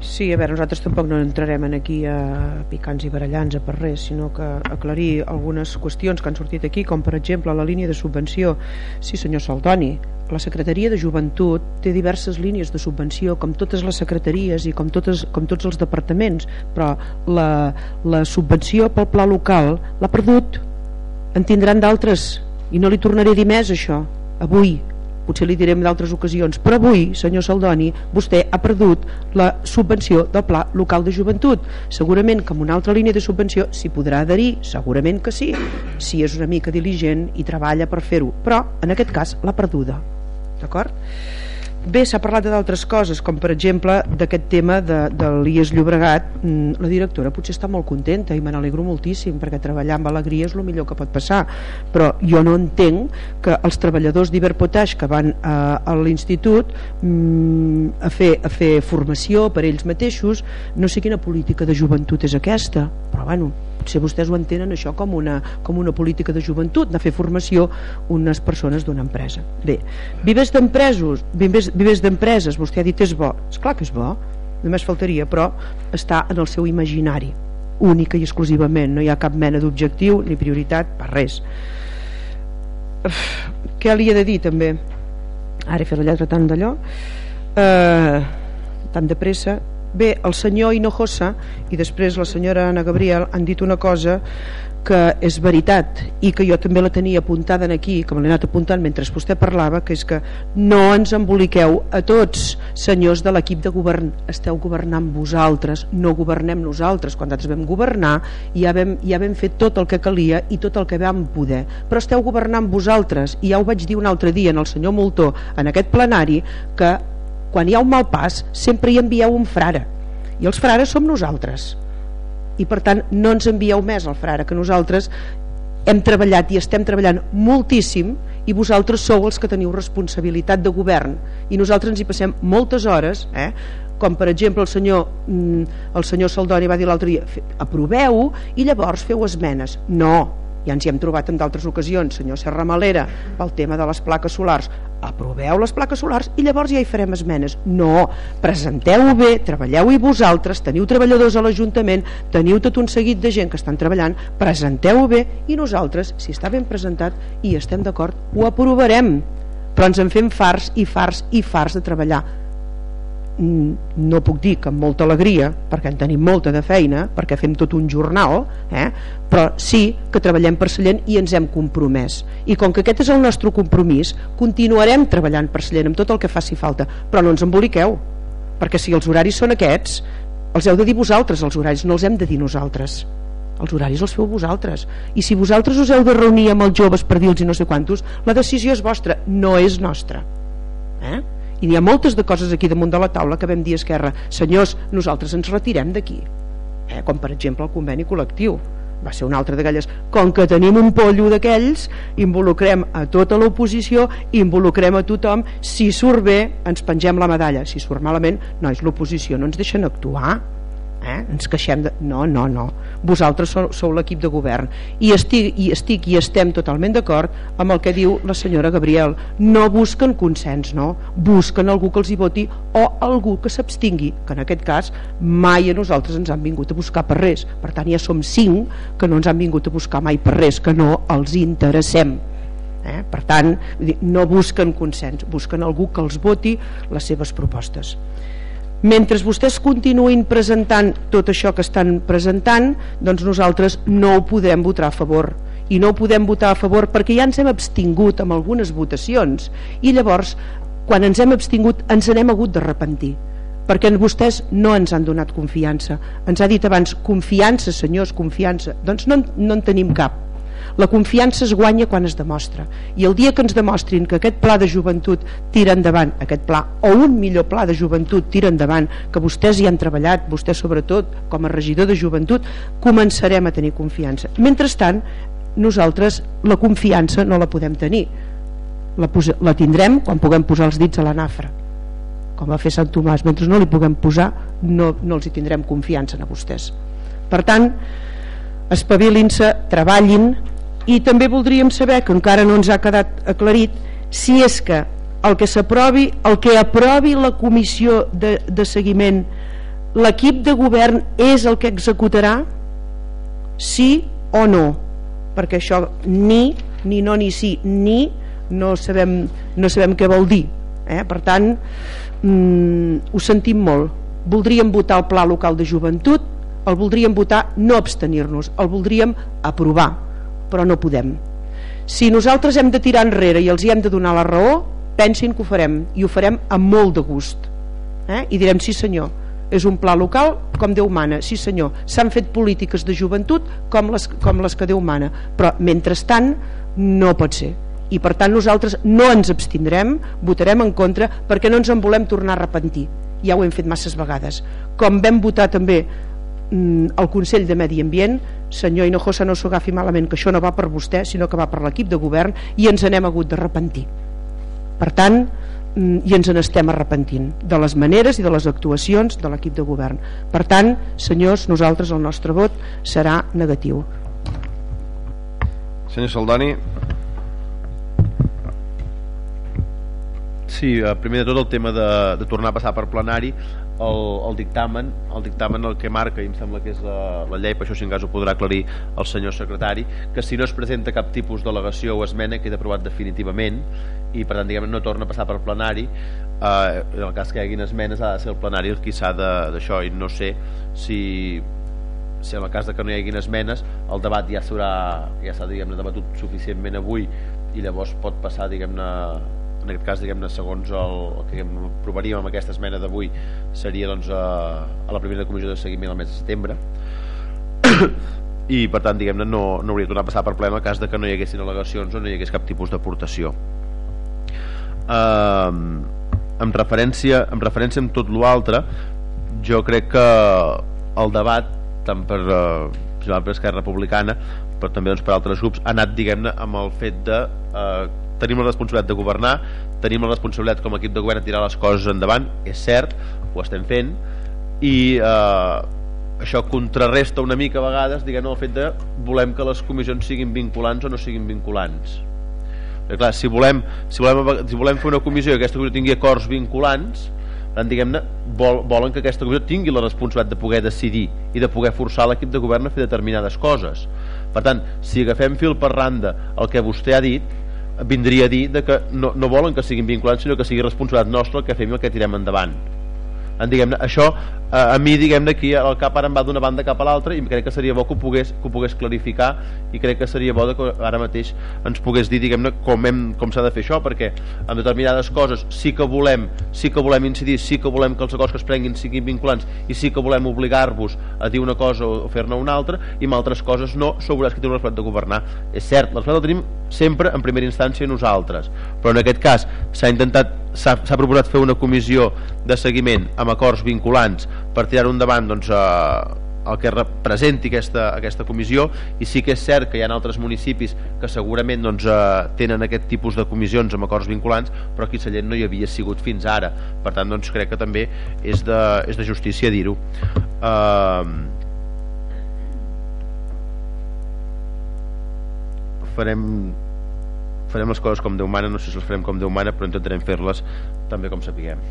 Sí, a veure, nosaltres tampoc no entrarem en aquí a picants i barallants a per res, sinó que aclarir algunes qüestions que han sortit aquí, com per exemple la línia de subvenció. Sí, senyor Saldoni, la Secretaria de Joventut té diverses línies de subvenció, com totes les secretaries i com, totes, com tots els departaments, però la, la subvenció pel pla local l'ha perdut. En tindran d'altres, i no li tornaré a dir més això, avui, potser li direm d'altres ocasions, però avui, senyor Saldoni, vostè ha perdut la subvenció del Pla Local de Joventut. Segurament que amb una altra línia de subvenció s'hi podrà adherir, segurament que sí, si és una mica diligent i treballa per fer-ho, però en aquest cas l'ha perduda. D'acord? Bé, s'ha parlat d'altres coses, com per exemple d'aquest tema de, de l'IES Llobregat. Mm, la directora potser està molt contenta i me n'alegro moltíssim perquè treballar amb alegria és el millor que pot passar. Però jo no entenc que els treballadors d'Iberpotash que van a, a l'institut mm, a, fer, a fer formació per ells mateixos, no sé quina política de joventut és aquesta, però bueno, potser vostès ho entenen això com una, com una política de joventut, de fer formació unes persones d'una empresa. Bé, vives d'empresos, vives, vives d'empreses, vostè ha dit és bo, és clar que és bo, només faltaria, però està en el seu imaginari, única i exclusivament, no hi ha cap mena d'objectiu ni prioritat per res. Uf, què li he de dir també? Ara he fet la lletra tant d'allò, eh, tant de pressa, Bé, el senyor Hinojosa i després la senyora Ana Gabriel han dit una cosa que és veritat i que jo també la tenia apuntada aquí, que me l'he anat apuntant mentre vostè parlava, que és que no ens emboliqueu a tots, senyors de l'equip de govern, esteu governant vosaltres, no governem nosaltres. Quan nosaltres vam governar ja vam, ja vam fer tot el que calia i tot el que vam poder, però esteu governant vosaltres. I ja ho vaig dir un altre dia en el senyor Moltó en aquest plenari que quan hi ha un mal pas sempre hi envieu un frare. I els frares som nosaltres. I per tant no ens envieu més al frare que nosaltres hem treballat i estem treballant moltíssim i vosaltres sou els que teniu responsabilitat de govern. I nosaltres ens hi passem moltes hores eh? com per exemple el senyor, mm, el senyor Saldoni va dir l'altre dia aproveu i llavors feu esmenes. No, ja ens hi hem trobat en d'altres ocasions senyor Serra Malera pel tema de les plaques solars. Aproveu les plaques solars i llavors ja hi farem esmenes. No, presenteu-ho bé treballeu-hi vosaltres, teniu treballadors a l'Ajuntament teniu tot un seguit de gent que estan treballant presenteu-ho bé i nosaltres, si està ben presentat i estem d'acord, ho aprovarem. Però ens en fem fars i fars i fars de treballar no puc dir que amb molta alegria perquè en tenim molta de feina perquè fem tot un jornal eh? però sí que treballem per Sallent i ens hem compromès i com que aquest és el nostre compromís continuarem treballant per Sallent amb tot el que faci falta però no ens emboliqueu perquè si els horaris són aquests els heu de dir vosaltres els horaris no els hem de dir nosaltres els horaris els feu vosaltres i si vosaltres us heu de reunir amb els joves per dir-los no sé quantos la decisió és vostra, no és nostra eh? I hi ha moltes de coses aquí damunt de la taula que vam dir a Esquerra senyors, nosaltres ens retirem d'aquí. Eh? com per exemple el conveni col·lectiu. Va ser un altre d'aquelles com que tenim un pollo d'aquells involucrem a tota l'oposició involucrem a tothom. Si surt bé ens pengem la medalla. Si surt malament, nois, l'oposició no ens deixen actuar eh? ens queixem de... no, no, no vosaltres sou, sou l'equip de govern i estic, i estic i estem totalment d'acord amb el que diu la senyora Gabriel no busquen consens no? busquen algú que els hi voti o algú que s'abstingui que en aquest cas mai a nosaltres ens han vingut a buscar per res per tant ja som cinc que no ens han vingut a buscar mai per res que no els interessem eh? per tant no busquen consens busquen algú que els voti les seves propostes mentre vostès continuïn presentant tot això que estan presentant doncs nosaltres no ho podem votar a favor. I no ho podem votar a favor perquè ja ens hem abstingut amb algunes votacions. I llavors quan ens hem abstingut ens n'hem hagut de repentir. Perquè vostès no ens han donat confiança. Ens ha dit abans confiança senyors, confiança. Doncs no, no en tenim cap la confiança es guanya quan es demostra. I el dia que ens demostrin que aquest pla de joventut tira endavant aquest pla o un millor pla de joventut tira endavant que vostès hi han treballat vostè sobretot com a regidor de joventut començarem a tenir confiança. Mentrestant nosaltres la confiança no la podem tenir. La, la tindrem quan puguem posar els dits a la nafra com va fer Sant Tomàs. Mentre no li puguem posar no, no els hi tindrem confiança a vostès. Per tant espavilin-se, treballin i també voldríem saber que encara no ens ha quedat aclarit si és que el que s'aprovi el que aprovi la comissió de, de seguiment l'equip de govern és el que executarà? Sí o no? Perquè això ni, ni no ni sí ni no sabem, no sabem què vol dir eh? per tant mm, ho sentim molt. Voldríem votar el pla local de joventut el voldríem votar no abstenir-nos el voldríem aprovar però no podem. Si nosaltres hem de tirar enrere i els hi hem de donar la raó pensin que ho farem i ho farem amb molt de gust. Eh? i direm sí senyor és un pla local com Déu mana. Sí senyor, s'han fet polítiques de joventut com les, com les que Déu mana però mentrestant no pot ser. I per tant nosaltres no ens abstindrem votarem en contra perquè no ens en volem tornar a repentir ja ho hem fet masses vegades. Com vam votar també el mm, Consell de Medi Ambient senyor Hinojosa no s'ho agafi malament que això no va per vostè sinó que va per l'equip de govern i ens n'hem hagut de repentir. Per tant mm, i ens n'estem arrepentint de les maneres i de les actuacions de l'equip de govern. Per tant senyors nosaltres el nostre vot serà negatiu. Senyor Saldani. Sí, eh, primer de tot el tema de, de tornar a passar per plenari el, el dictamen el dictamen el que marca i em sembla que és la, la llei, per això si en cas ho podrà aclarir el senyor secretari, que si no es presenta cap tipus d'al·legació o esmena queda aprovat definitivament i per tant diguem, no torna a passar per plenari. Eh, en el cas que hi hagin esmenes ha de ser el plenari el qui s'ha d'això i no sé si si en el cas de que no hi haguin esmenes el debat ja s'ha ja debatut suficientment avui i llavors pot passar diguem-ne en aquest cas diguem-ne segons el, el que aprovaríem amb aquesta esmena d'avui seria doncs a, a la primera comissió de seguiment al mes de setembre. (coughs) I per tant diguem-ne no, no hauria de tornar a passar per ple en el cas de que no hi haguessin al·legacions o no hi hagués cap tipus d'aportació uh, en referència en referència amb tot l'altre jo crec que el debat tant per, uh, per Esquerra Republicana però també doncs, per altres grups ha anat diguem-ne amb el fet de uh, tenim la responsabilitat de governar tenim la responsabilitat com a equip de govern de tirar les coses endavant, és cert ho estem fent i eh, això contrarresta una mica a vegades diguem el fet de volem que les comissions siguin vinculants o no siguin vinculants. Perquè clar, si volem, si volem, si volem fer una comissió i aquesta comissió tingui acords vinculants diguem-ne, vol, volen que aquesta comissió tingui la responsabilitat de poder decidir i de poder forçar l'equip de govern a fer determinades coses. Per tant, si agafem fil per randa el que vostè ha dit vindria a dir de que no, no volen que siguin vinculants sinó que sigui responsabilitat nostra el que fem i el que tirem endavant. En, diguem això a, mi diguem-ne aquí el cap ara em va d'una banda cap a l'altra i crec que seria bo que ho, pogués, que ho pogués clarificar i crec que seria bo que ara mateix ens pogués dir diguem-ne com, hem, com s'ha de fer això perquè en determinades coses sí que volem sí que volem incidir, sí que volem que els acords que es prenguin siguin vinculants i sí que volem obligar-vos a dir una cosa o fer-ne una altra i en altres coses no, sobre que té una responsabilitat de governar. És cert, la responsabilitat la tenim sempre en primera instància nosaltres però en aquest cas s'ha intentat s'ha proposat fer una comissió de seguiment amb acords vinculants per tirar-ho endavant doncs, eh, el que representi aquesta, aquesta comissió. I sí que és cert que hi ha altres municipis que segurament doncs, eh, tenen aquest tipus de comissions amb acords vinculants però aquí a Sallent no hi havia sigut fins ara. Per tant doncs, crec que també és de, és de justícia dir-ho. Eh, farem farem les coses com Déu mana, no sé si les farem com Déu mana, però intentarem fer-les també com sapiguem.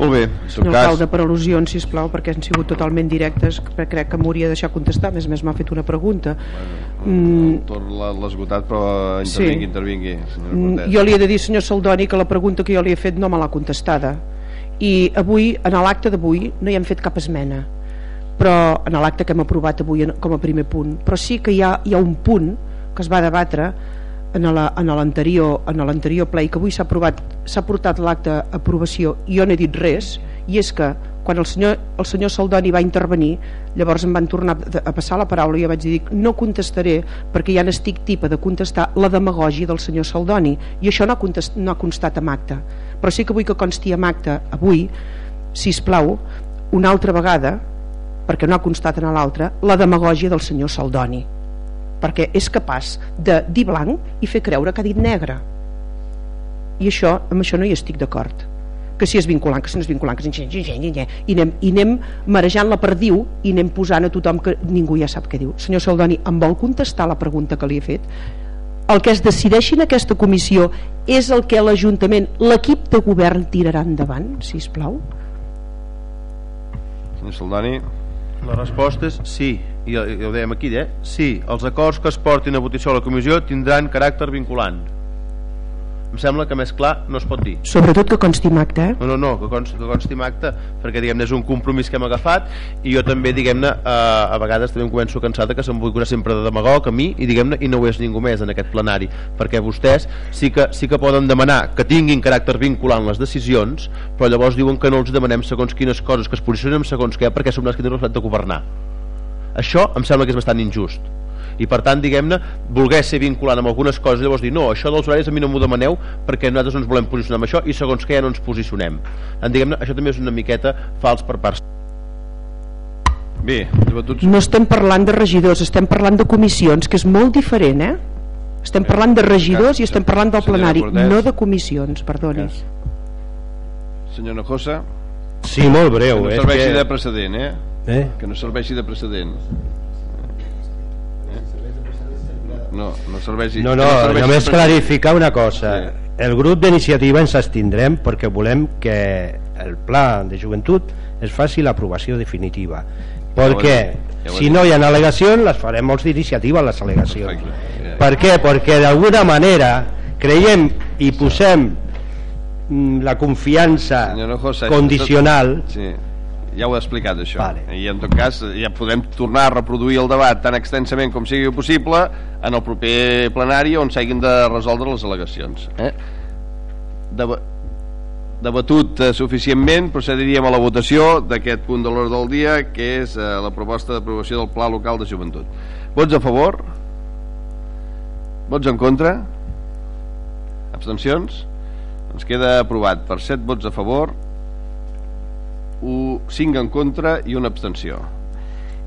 Molt bé, Senyor cas... alcalde, per al·lusions, sisplau, perquè han sigut totalment directes, crec que m'hauria de deixar contestar, més més m'ha fet una pregunta. Bueno, mm. Tot l'ha esgotat, però intervingui, sí. intervingui, mm, Jo li he de dir, senyor Saldoni, que la pregunta que jo li he fet no me l'ha contestada. I avui, en l'acte d'avui, no hi hem fet cap esmena però en l'acte que hem aprovat avui com a primer punt però sí que hi ha, hi ha un punt que es va debatre en l'anterior ple i que avui s'ha aprovat s'ha portat l'acte d'aprovació i jo no he dit res i és que quan el senyor, el senyor Saldoni va intervenir llavors em van tornar a passar la paraula i jo vaig dir no contestaré perquè ja n'estic tipa de contestar la demagògia del senyor Saldoni. I això no ha, contest, no ha constat amb acte. Però sí que vull que consti amb acte avui si plau una altra vegada perquè no ha constat en l'altra la demagògia del senyor Saldoni perquè és capaç de dir blanc i fer creure que ha dit negre. I això, amb això no hi estic d'acord. Que si és vinculant, que si no és vinculant que si... i, anem, i anem marejant la perdiu i anem posant a tothom que ningú ja sap què diu. Senyor Saldoni, em vol contestar la pregunta que li he fet? el que es decideixi en aquesta comissió és el que l'Ajuntament, l'equip de govern tirarà endavant, si us plau? Senyor Saldoni la resposta és sí, i ho dèiem aquí, eh? Sí, els acords que es portin a votació a la comissió tindran caràcter vinculant em sembla que més clar no es pot dir. Sobretot que consti acte eh? no, no, no, que consti, que consti acte perquè diguem és un compromís que hem agafat i jo també diguem-ne a, a vegades també em començo cansada que se'm vull curar sempre de demagog a mi i diguem-ne i no ho és ningú més en aquest plenari perquè vostès sí que, sí que poden demanar que tinguin caràcter vinculant les decisions però llavors diuen que no els demanem segons quines coses que es posicionen segons què perquè som les que tenen de governar. Això em sembla que és bastant injust i per tant diguem-ne voler ser vinculant amb algunes coses llavors dir no, això dels horaris a mi no m'ho demaneu perquè nosaltres no ens volem posicionar amb això i segons que ja no ens posicionem en, diguem-ne això també és una miqueta fals per part Bé, debatuts... No estem parlant de regidors, estem parlant de comissions, que és molt diferent, eh? Estem parlant de regidors i estem parlant del plenari, no de comissions, perdoni. Senyor Nojosa. Sí, molt breu. Que no serveixi que... de precedent, eh? eh? Que no serveixi de precedent. No, no serveixi no, no, no serveixi només clarificar una cosa sí. el grup d'iniciativa ens abstindrem perquè volem que el pla de joventut es faci l'aprovació definitiva perquè ja si no hi ha al·legacions les farem molts d'iniciativa les al·legacions ja. per què? perquè d'alguna manera creiem i posem mm, la confiança condicional sí ja ho he explicat això. Vale. i en tot cas ja podem tornar a reproduir el debat tan extensament com sigui possible en el proper plenari on s'hagin de resoldre les al·legacions eh? Deba debatut eh, suficientment procediríem a la votació d'aquest punt de l'ordre del dia que és eh, la proposta d'aprovació del Pla Local de Joventut. Vots a favor? Vots en contra? Abstencions? Ens queda aprovat. Per 7 vots a favor 5 en contra i una abstenció.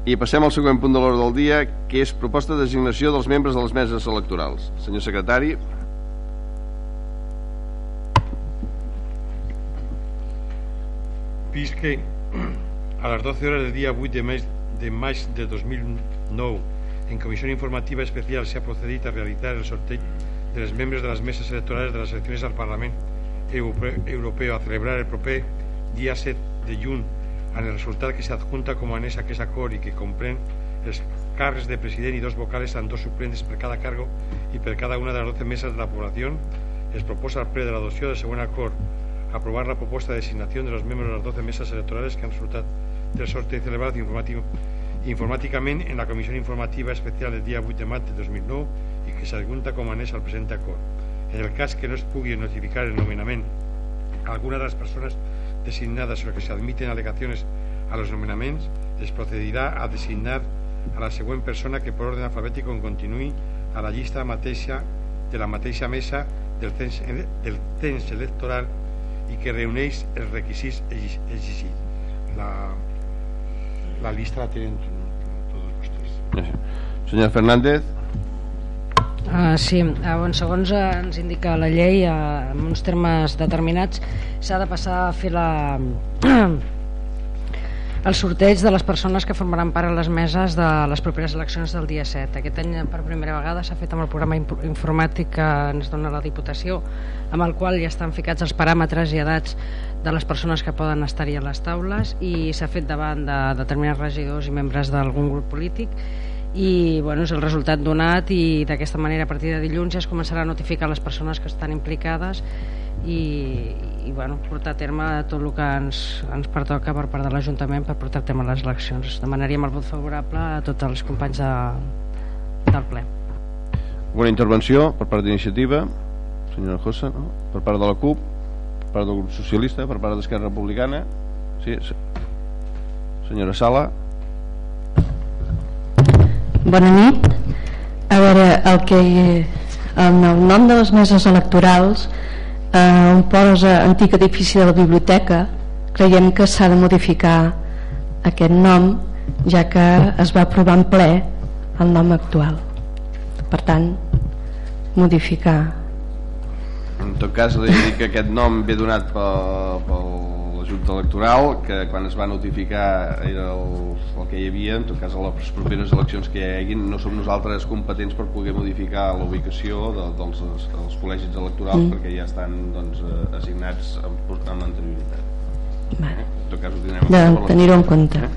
I passem al següent punt de l'hora del dia que és proposta de designació dels membres de les meses electorals. Senyor secretari. Vist que a les 12 hores del dia 8 de maig de, maig de 2009 en comissió informativa especial s'ha procedit a realitzar el sorteig de les membres de les meses electorals de les eleccions al Parlament Europeu a celebrar el proper dia 7 de juny en el resultat que s'adjunta com a anès a aquest acord i que comprèn els càrrecs de president i dos vocales amb dos suplentes per cada cargo i per cada una de les 12 meses de la població es proposa al ple de l'adopció del següent acord aprobar la propuesta de designación de los miembros de las 12 mesas electorales que han resultado del sorteo celebrado informáticamente en la Comisión Informativa Especial del día 8 de marzo de 2009 y que se adjunta como anés al presente acord. En el cas que no es pugui notificar el nomenament a alguna de les persones designades o que se admiten alegaciones a los nomenaments, es procedirà a designar a la següent persona que per ordre alfabètic continuï a la llista mateixa de la mateixa mesa del temps, del temps electoral i que reuneix els requisits exigits. La, la lista la tenen tots vostès. Senyor Fernández. Uh, sí, uh, segons uh, ens indica la llei, uh, en uns termes determinats, s'ha de passar a fer la, (clears throat) el sorteig de les persones que formaran part a les meses de les properes eleccions del dia 7. Aquest any per primera vegada s'ha fet amb el programa informàtic que ens dona la Diputació, amb el qual ja estan ficats els paràmetres i edats de les persones que poden estar-hi a les taules i s'ha fet davant de determinats regidors i membres d'algun grup polític i bueno, és el resultat donat i d'aquesta manera a partir de dilluns ja es començarà a notificar les persones que estan implicades i, i bueno, portar a terme tot el que ens, ens pertoca per part de l'Ajuntament per portar a terme les eleccions. Demanaríem el vot favorable a tots els companys de, del ple. Una intervenció per part d'iniciativa, senyora Josa, no? per part de la CUP, per part del grup socialista, per part d'Esquerra Republicana. Sí, senyora Sala. Bona nit. A veure, el que en el nom de les meses electorals eh, on posa antic edifici de la biblioteca. Creiem que s'ha de modificar aquest nom ja que es va aprovar en ple el nom actual. Per tant modificar. En tot cas li dic que aquest nom ve donat pel, pel la Junta Electoral que quan es va notificar era el, el que hi havia en tot cas a les properes eleccions que hi haguin no som nosaltres competents per poder modificar la ubicació de, dels, dels col·legis electorals mm. perquè ja estan doncs, eh, assignats amb, amb anterioritat vale. en tot cas ho tindrem de tenir-ho en compte eh?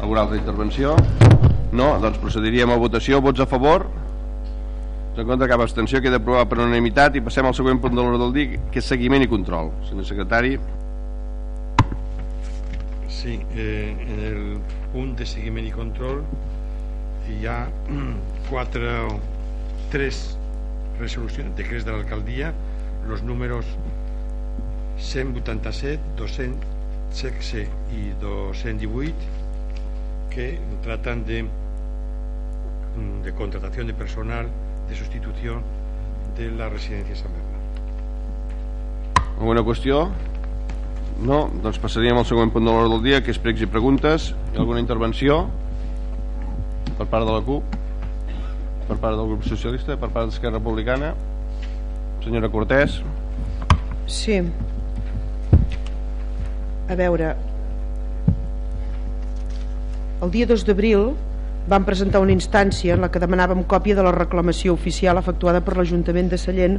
alguna altra intervenció? no? doncs procediríem a votació vots a favor? en contra cap abstenció queda aprovat per unanimitat i passem al següent punt de l'hora del dia que és seguiment i control senyor secretari Sí, eh, en el punt de seguiment i control hi ha (clears throat) quatre o tres resolucions, decrets de l'alcaldia, els números 187, 216 i 218 que tratan de, de contratación de personal de sustitución de la residencia San Bernat. ¿Alguna qüestió? No? Doncs passaríem al següent punt de l'hora del dia, que és pregs i preguntes. Hi ha alguna intervenció? Per part de la CUP? Per part del grup socialista? Per part d'Esquerra Republicana? Senyora Cortés? Sí. A veure, el dia 2 d'abril vam presentar una instància en la que demanàvem còpia de la reclamació oficial efectuada per l'Ajuntament de Sallent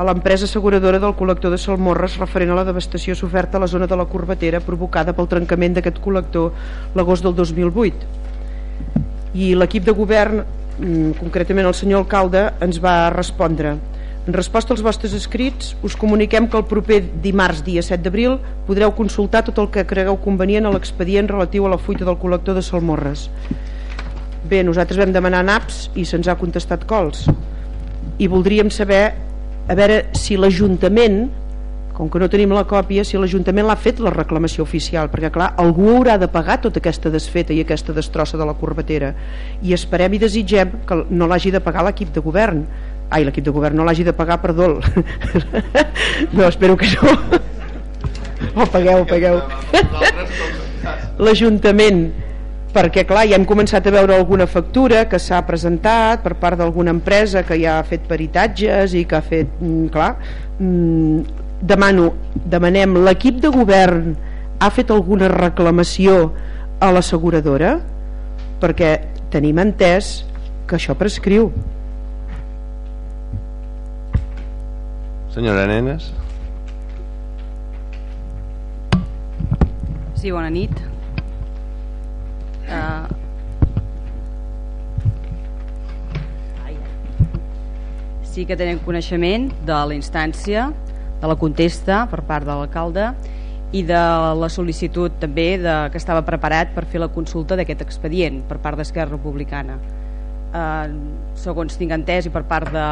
a l'empresa asseguradora del col·lector de Salmorres referent a la devastació soferta a la zona de la Corbatera provocada pel trencament d'aquest col·lector l'agost del 2008 i l'equip de govern mm, concretament el senyor alcalde ens va respondre. En resposta als vostres escrits us comuniquem que el proper dimarts dia 7 d'abril podreu consultar tot el que cregueu convenient a l'expedient relatiu a la fuita del col·lector de Salmorres. Bé, nosaltres vam demanar naps i se'ns ha contestat cols. I voldríem saber a veure si l'Ajuntament com que no tenim la còpia, si l'Ajuntament l'ha fet la reclamació oficial, perquè clar, algú haurà de pagar tota aquesta desfeta i aquesta destrossa de la corbatera. I esperem i desitgem que no l'hagi de pagar l'equip de govern. Ai, l'equip de govern no l'hagi de pagar, perdó. (laughs) No, espero que no. (laughs) Ho pagueu, ho pagueu l'Ajuntament perquè clar, ja hem començat a veure alguna factura que s'ha presentat per part d'alguna empresa que ja ha fet peritatges i que ha fet, mm, clar mm, demano, demanem l'equip de govern ha fet alguna reclamació a l'asseguradora? Perquè tenim entès que això prescriu. Senyora Nenes. Sí, bona nit uh, sí que tenem coneixement de la instància de la contesta per part de l'alcalde i de la sol·licitud també de, que estava preparat per fer la consulta d'aquest expedient per part d'Esquerra Republicana. Eh, segons tinc entès i per part de,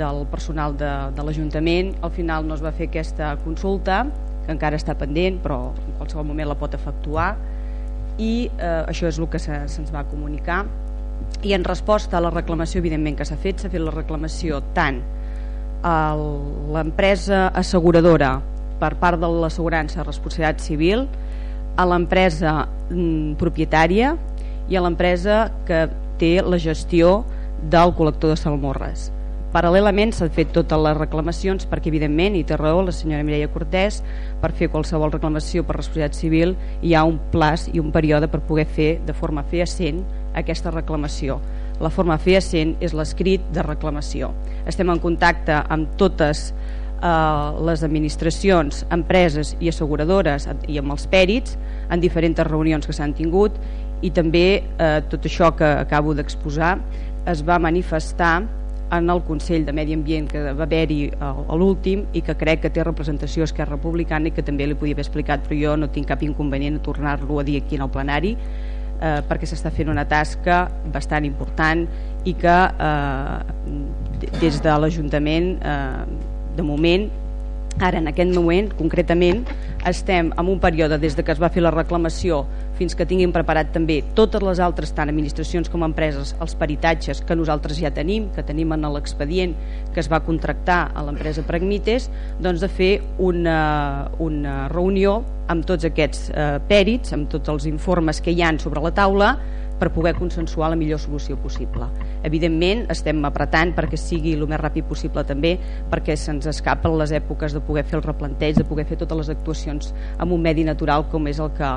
del personal de, de l'Ajuntament al final no es va fer aquesta consulta que encara està pendent però en qualsevol moment la pot efectuar i eh, això és el que se'ns se va comunicar. I en resposta a la reclamació evidentment que s'ha fet s'ha fet la reclamació tant a l'empresa asseguradora per part de l'assegurança responsabilitat civil a l'empresa mm, propietària i a l'empresa que té la gestió del col·lector de salmorres Paral·lelament s'han fet totes les reclamacions perquè evidentment, i té raó la senyora Mireia Cortés, per fer qualsevol reclamació per responsabilitat civil hi ha un plaç i un període per poder fer de forma fehassent aquesta reclamació. La forma fehassent és l'escrit de reclamació. Estem en contacte amb totes eh, les administracions, empreses i asseguradores i amb els pèrits en diferents reunions que s'han tingut i també eh, tot això que acabo d'exposar es va manifestar en el Consell de Medi Ambient que va haver-hi a l'últim i que crec que té representació a Esquerra Republicana i que també li podia haver explicat però jo no tinc cap inconvenient a tornar-lo a dir aquí en el plenari eh, perquè s'està fent una tasca bastant important i que eh, des de l'Ajuntament eh, de moment ara en aquest moment concretament estem en un període des de que es va fer la reclamació fins que tinguin preparat també totes les altres tant administracions com empreses els peritatges que nosaltres ja tenim que tenim en l'expedient que es va contractar a l'empresa Pragmites doncs de fer una, una reunió amb tots aquests eh, pèrits amb tots els informes que hi han sobre la taula per poder consensuar la millor solució possible. Evidentment estem apretant perquè sigui el més ràpid possible també perquè se'ns escapen les èpoques de poder fer el replanteig, de poder fer totes les actuacions en un medi natural com és el que,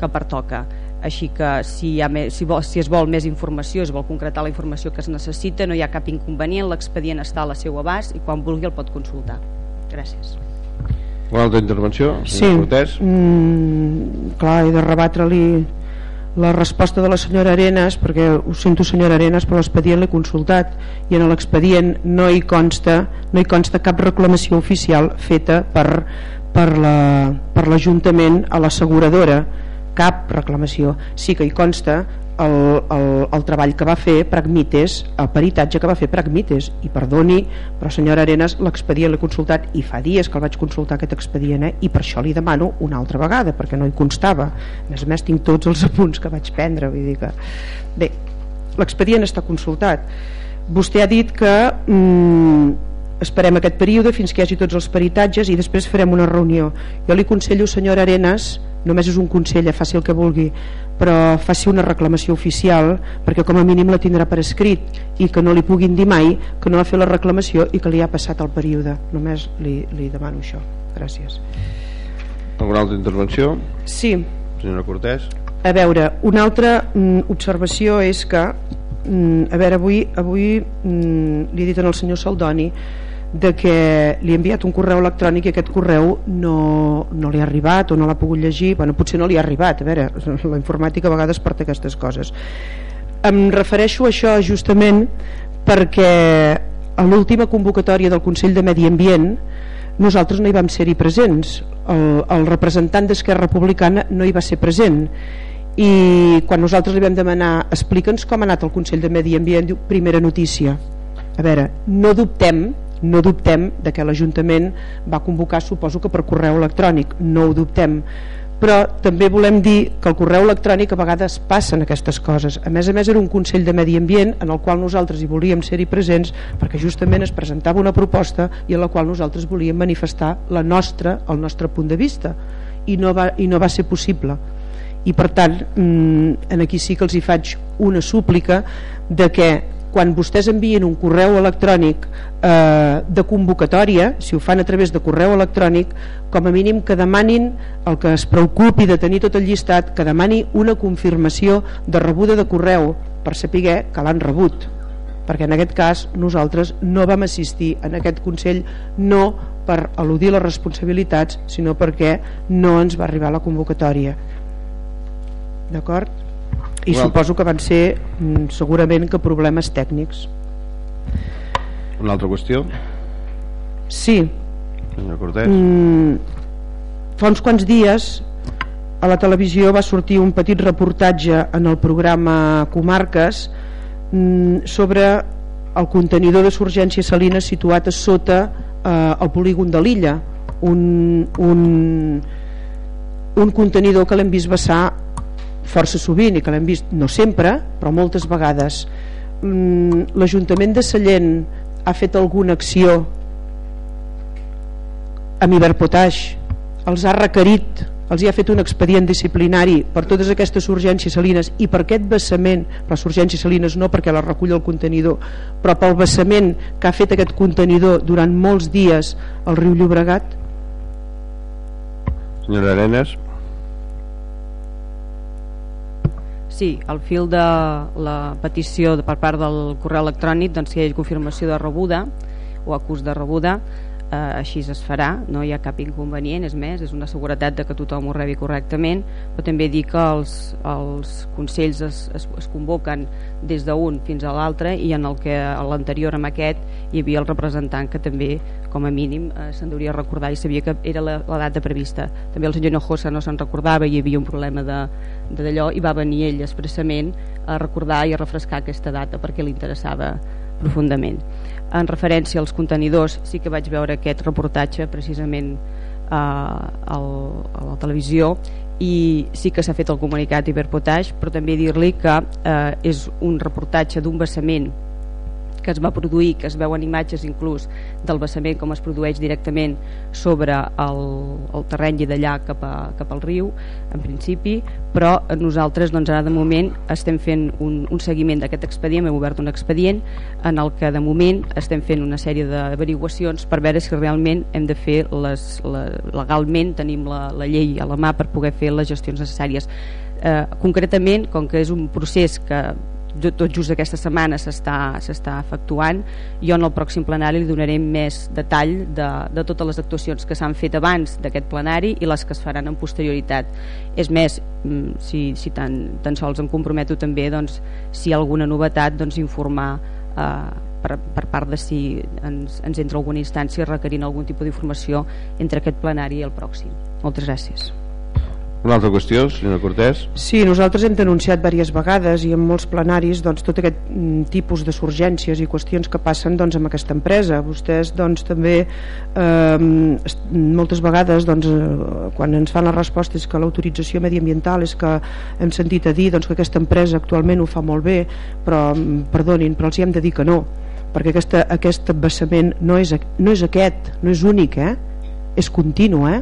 que pertoca. Així que si, hi ha més, si, vol, si es vol més informació, es vol concretar la informació que es necessita, no hi ha cap inconvenient, l'expedient està a la seu abast i quan vulgui el pot consultar. Gràcies. Una altra intervenció? Sí, mm, clar, he de rebatre-li la resposta de la senyora Arenas perquè ho sento senyora Arenas però l'expedient l'he consultat i en l'expedient no hi consta no hi consta cap reclamació oficial feta per, per l'Ajuntament la, per a l'asseguradora. Cap reclamació. Sí que hi consta el, el, el treball que va fer Pragmites, el peritatge que va fer Pragmites i perdoni, però senyora Arenas l'expedient l'he consultat i fa dies que el vaig consultar aquest expedient eh? i per això li demano una altra vegada perquè no hi constava a més a més tinc tots els apunts que vaig prendre vull dir que... bé, l'expedient està consultat vostè ha dit que mm, esperem aquest període fins que hi hagi tots els peritatges i després farem una reunió jo li aconsello senyora Arenas només és un consell, eh, faci el que vulgui però faci una reclamació oficial perquè com a mínim la tindrà per escrit i que no li puguin dir mai que no ha fet la reclamació i que li ha passat el període. Només li, li demano això. Gràcies. Alguna altra intervenció? sí. Senyora Cortés? A veure, una altra mm, observació és que mm, a veure, avui, avui mm, li he dit al senyor Saldoni de que li ha enviat un correu electrònic i aquest correu no, no li ha arribat o no l'ha pogut llegir, bueno, potser no li ha arribat a veure, (laughs) la informàtica a vegades porta aquestes coses. Em refereixo a això justament perquè a l'última convocatòria del Consell de Medi Ambient nosaltres no hi vam ser-hi presents. El, el representant d'Esquerra Republicana no hi va ser present. I quan nosaltres li vam demanar explica'ns com ha anat el Consell de Medi Ambient diu, primera notícia. A veure, no dubtem no dubtem de que l'Ajuntament va convocar suposo que per correu electrònic. No ho dubtem. Però també volem dir que el correu electrònic a vegades passen aquestes coses. A més a més era un Consell de Medi Ambient en el qual nosaltres hi volíem ser-hi presents perquè justament es presentava una proposta i en la qual nosaltres volíem manifestar la nostra, el nostre punt de vista. I no va, i no va ser possible. I per tant mm, en aquí sí que els hi faig una súplica de que quan vostès envien un correu electrònic eh, de convocatòria, si ho fan a través de correu electrònic, com a mínim que demanin el que es preocupi de tenir tot el llistat, que demani una confirmació de rebuda de correu per saber que l'han rebut perquè en aquest cas nosaltres no vam assistir en aquest Consell no per al·ludir les responsabilitats sinó perquè no ens va arribar la convocatòria d'acord? I well. suposo que van ser mm, segurament que problemes tècnics una altra qüestió? sí senyor Cortés mm, fa uns quants dies a la televisió va sortir un petit reportatge en el programa Comarques mm, sobre el contenidor de Surgència Salina situat a sota eh, el polígon de l'illa un, un, un contenidor que l'hem vist vessar força sovint i que l'hem vist no sempre però moltes vegades mm, l'Ajuntament de Sallent ha fet alguna acció amb Iberpotaix els ha requerit els hi ha fet un expedient disciplinari per totes aquestes urgències salines i per aquest vessament, per les urgències salines no perquè la recull el contenidor, però pel vessament que ha fet aquest contenidor durant molts dies al riu Llobregat? Senyora Arenas. Sí, al fil de la petició per part del correu electrònic doncs, si hi ha confirmació de rebuda o acus de rebuda eh, així es farà, no hi ha cap inconvenient, és més, és una seguretat de que tothom ho rebi correctament, però també dir que els, els consells es, es, es convoquen des d'un fins a l'altre i en el que l'anterior amb aquest hi havia el representant que també com a mínim eh, se'n deuria recordar i sabia que era la, la data prevista. També el senyor Nojosa no se'n recordava i hi havia un problema d'allò i va venir ell expressament a recordar i a refrescar aquesta data perquè li interessava profundament en referència als contenidors sí que vaig veure aquest reportatge precisament eh, al, a la televisió i sí que s'ha fet el comunicat Iberpotash però també dir-li que eh, és un reportatge d'un vessament que es va produir, que es veuen imatges inclús del vessament com es produeix directament sobre el, el terreny i d'allà cap, a, cap al riu en principi, però nosaltres doncs ara de moment estem fent un, un seguiment d'aquest expedient, hem obert un expedient en el que de moment estem fent una sèrie d'averiguacions per veure si realment hem de fer les, la, legalment tenim la, la llei a la mà per poder fer les gestions necessàries. Eh, concretament, com que és un procés que tot just aquesta setmana s'està efectuant. Jo en el pròxim plenari li donaré més detall de, de totes les actuacions que s'han fet abans d'aquest plenari i les que es faran en posterioritat. És més, mm, si, si tan, tan sols em comprometo també doncs, si hi ha alguna novetat doncs, informar eh, per, per part de si ens, ens entra alguna instància requerint algun tipus d'informació entre aquest plenari i el pròxim. Moltes gràcies una altra qüestió, senyora Cortés? Sí, nosaltres hem denunciat diverses vegades i en molts plenaris doncs, tot aquest mm, tipus de surgències i qüestions que passen doncs, amb aquesta empresa. Vostès doncs, també eh, moltes vegades doncs, eh, quan ens fan les respostes que l'autorització mediambiental és que hem sentit a dir doncs, que aquesta empresa actualment ho fa molt bé, però mm, perdonin, però els hi hem de dir que no perquè aquesta, aquest embassament no és, no és aquest, no és únic, eh? és continu, eh?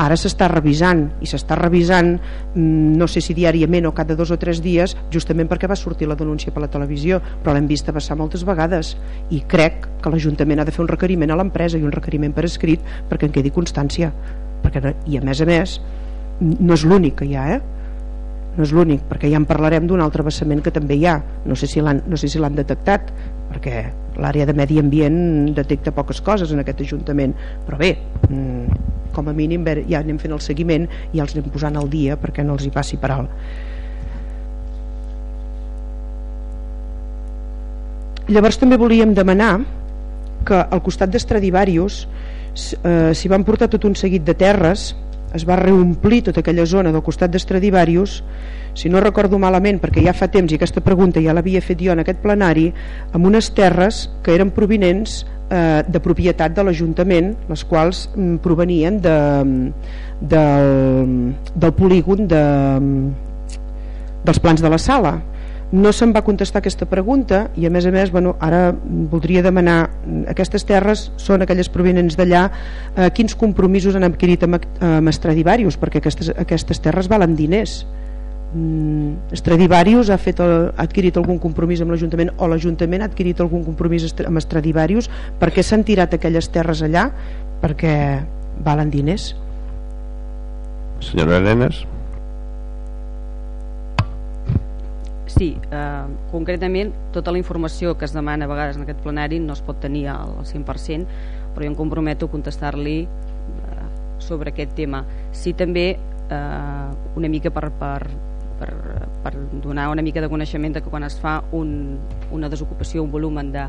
Ara s'està revisant i s'està revisant mm, no sé si diàriament o cada dos o tres dies justament perquè va sortir la denúncia per la televisió però l'hem vist passar moltes vegades i crec que l'Ajuntament ha de fer un requeriment a l'empresa i un requeriment per escrit perquè en quedi constància perquè, i a més a més no és l'únic que hi ha eh? no és l'únic perquè ja en parlarem d'un altre vessament que també hi ha no sé si l'han no sé si detectat perquè l'àrea de medi ambient detecta poques coses en aquest Ajuntament però bé mmm, com a mínim ja anem fent el seguiment i els anem posant al dia perquè no els hi passi per alt. Llavors també volíem demanar que al costat d'Estradivarius eh, s'hi van portar tot un seguit de terres es va reomplir tota aquella zona del costat d'Estradivarius si no recordo malament perquè ja fa temps i aquesta pregunta ja l'havia fet jo en aquest plenari amb unes terres que eren provinents eh, de propietat de l'Ajuntament les quals mm, provenien de, del, del polígon de, dels plans de la sala. No se'n va contestar aquesta pregunta i a més a més bueno, ara voldria demanar aquestes terres són aquelles provenents d'allà eh, quins compromisos han adquirit amb, amb Estradivarius perquè aquestes, aquestes terres valen diners mm, Estradivarius ha, fet el, ha adquirit algun compromís amb l'Ajuntament o l'Ajuntament ha adquirit algun compromís amb Estradivarius perquè s'han tirat aquelles terres allà? Perquè valen diners. Senyora Arenas? Sí, eh, concretament tota la informació que es demana a vegades en aquest plenari no es pot tenir al 100%, però jo em comprometo a contestar-li eh, sobre aquest tema. Sí també eh, una mica per, per, per, per donar una mica de coneixement de que quan es fa un, una desocupació, un volumen de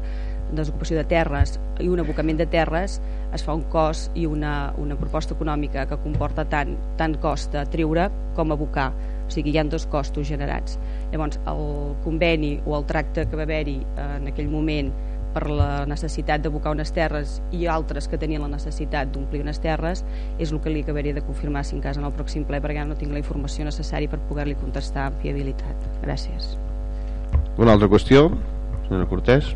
desocupació de terres i un abocament de terres es fa un cost i una, una proposta econòmica que comporta tant, tant cost de treure com abocar. O sigui hi ha dos costos generats. Llavors el conveni o el tracte que va haver-hi en aquell moment per la necessitat d'abocar unes terres i altres que tenien la necessitat d'omplir unes terres és el que li acabaria de confirmar si en cas en el pròxim ple perquè no tinc la informació necessària per poder-li contestar amb fiabilitat. Gràcies. Una altra qüestió? Senyora Cortés?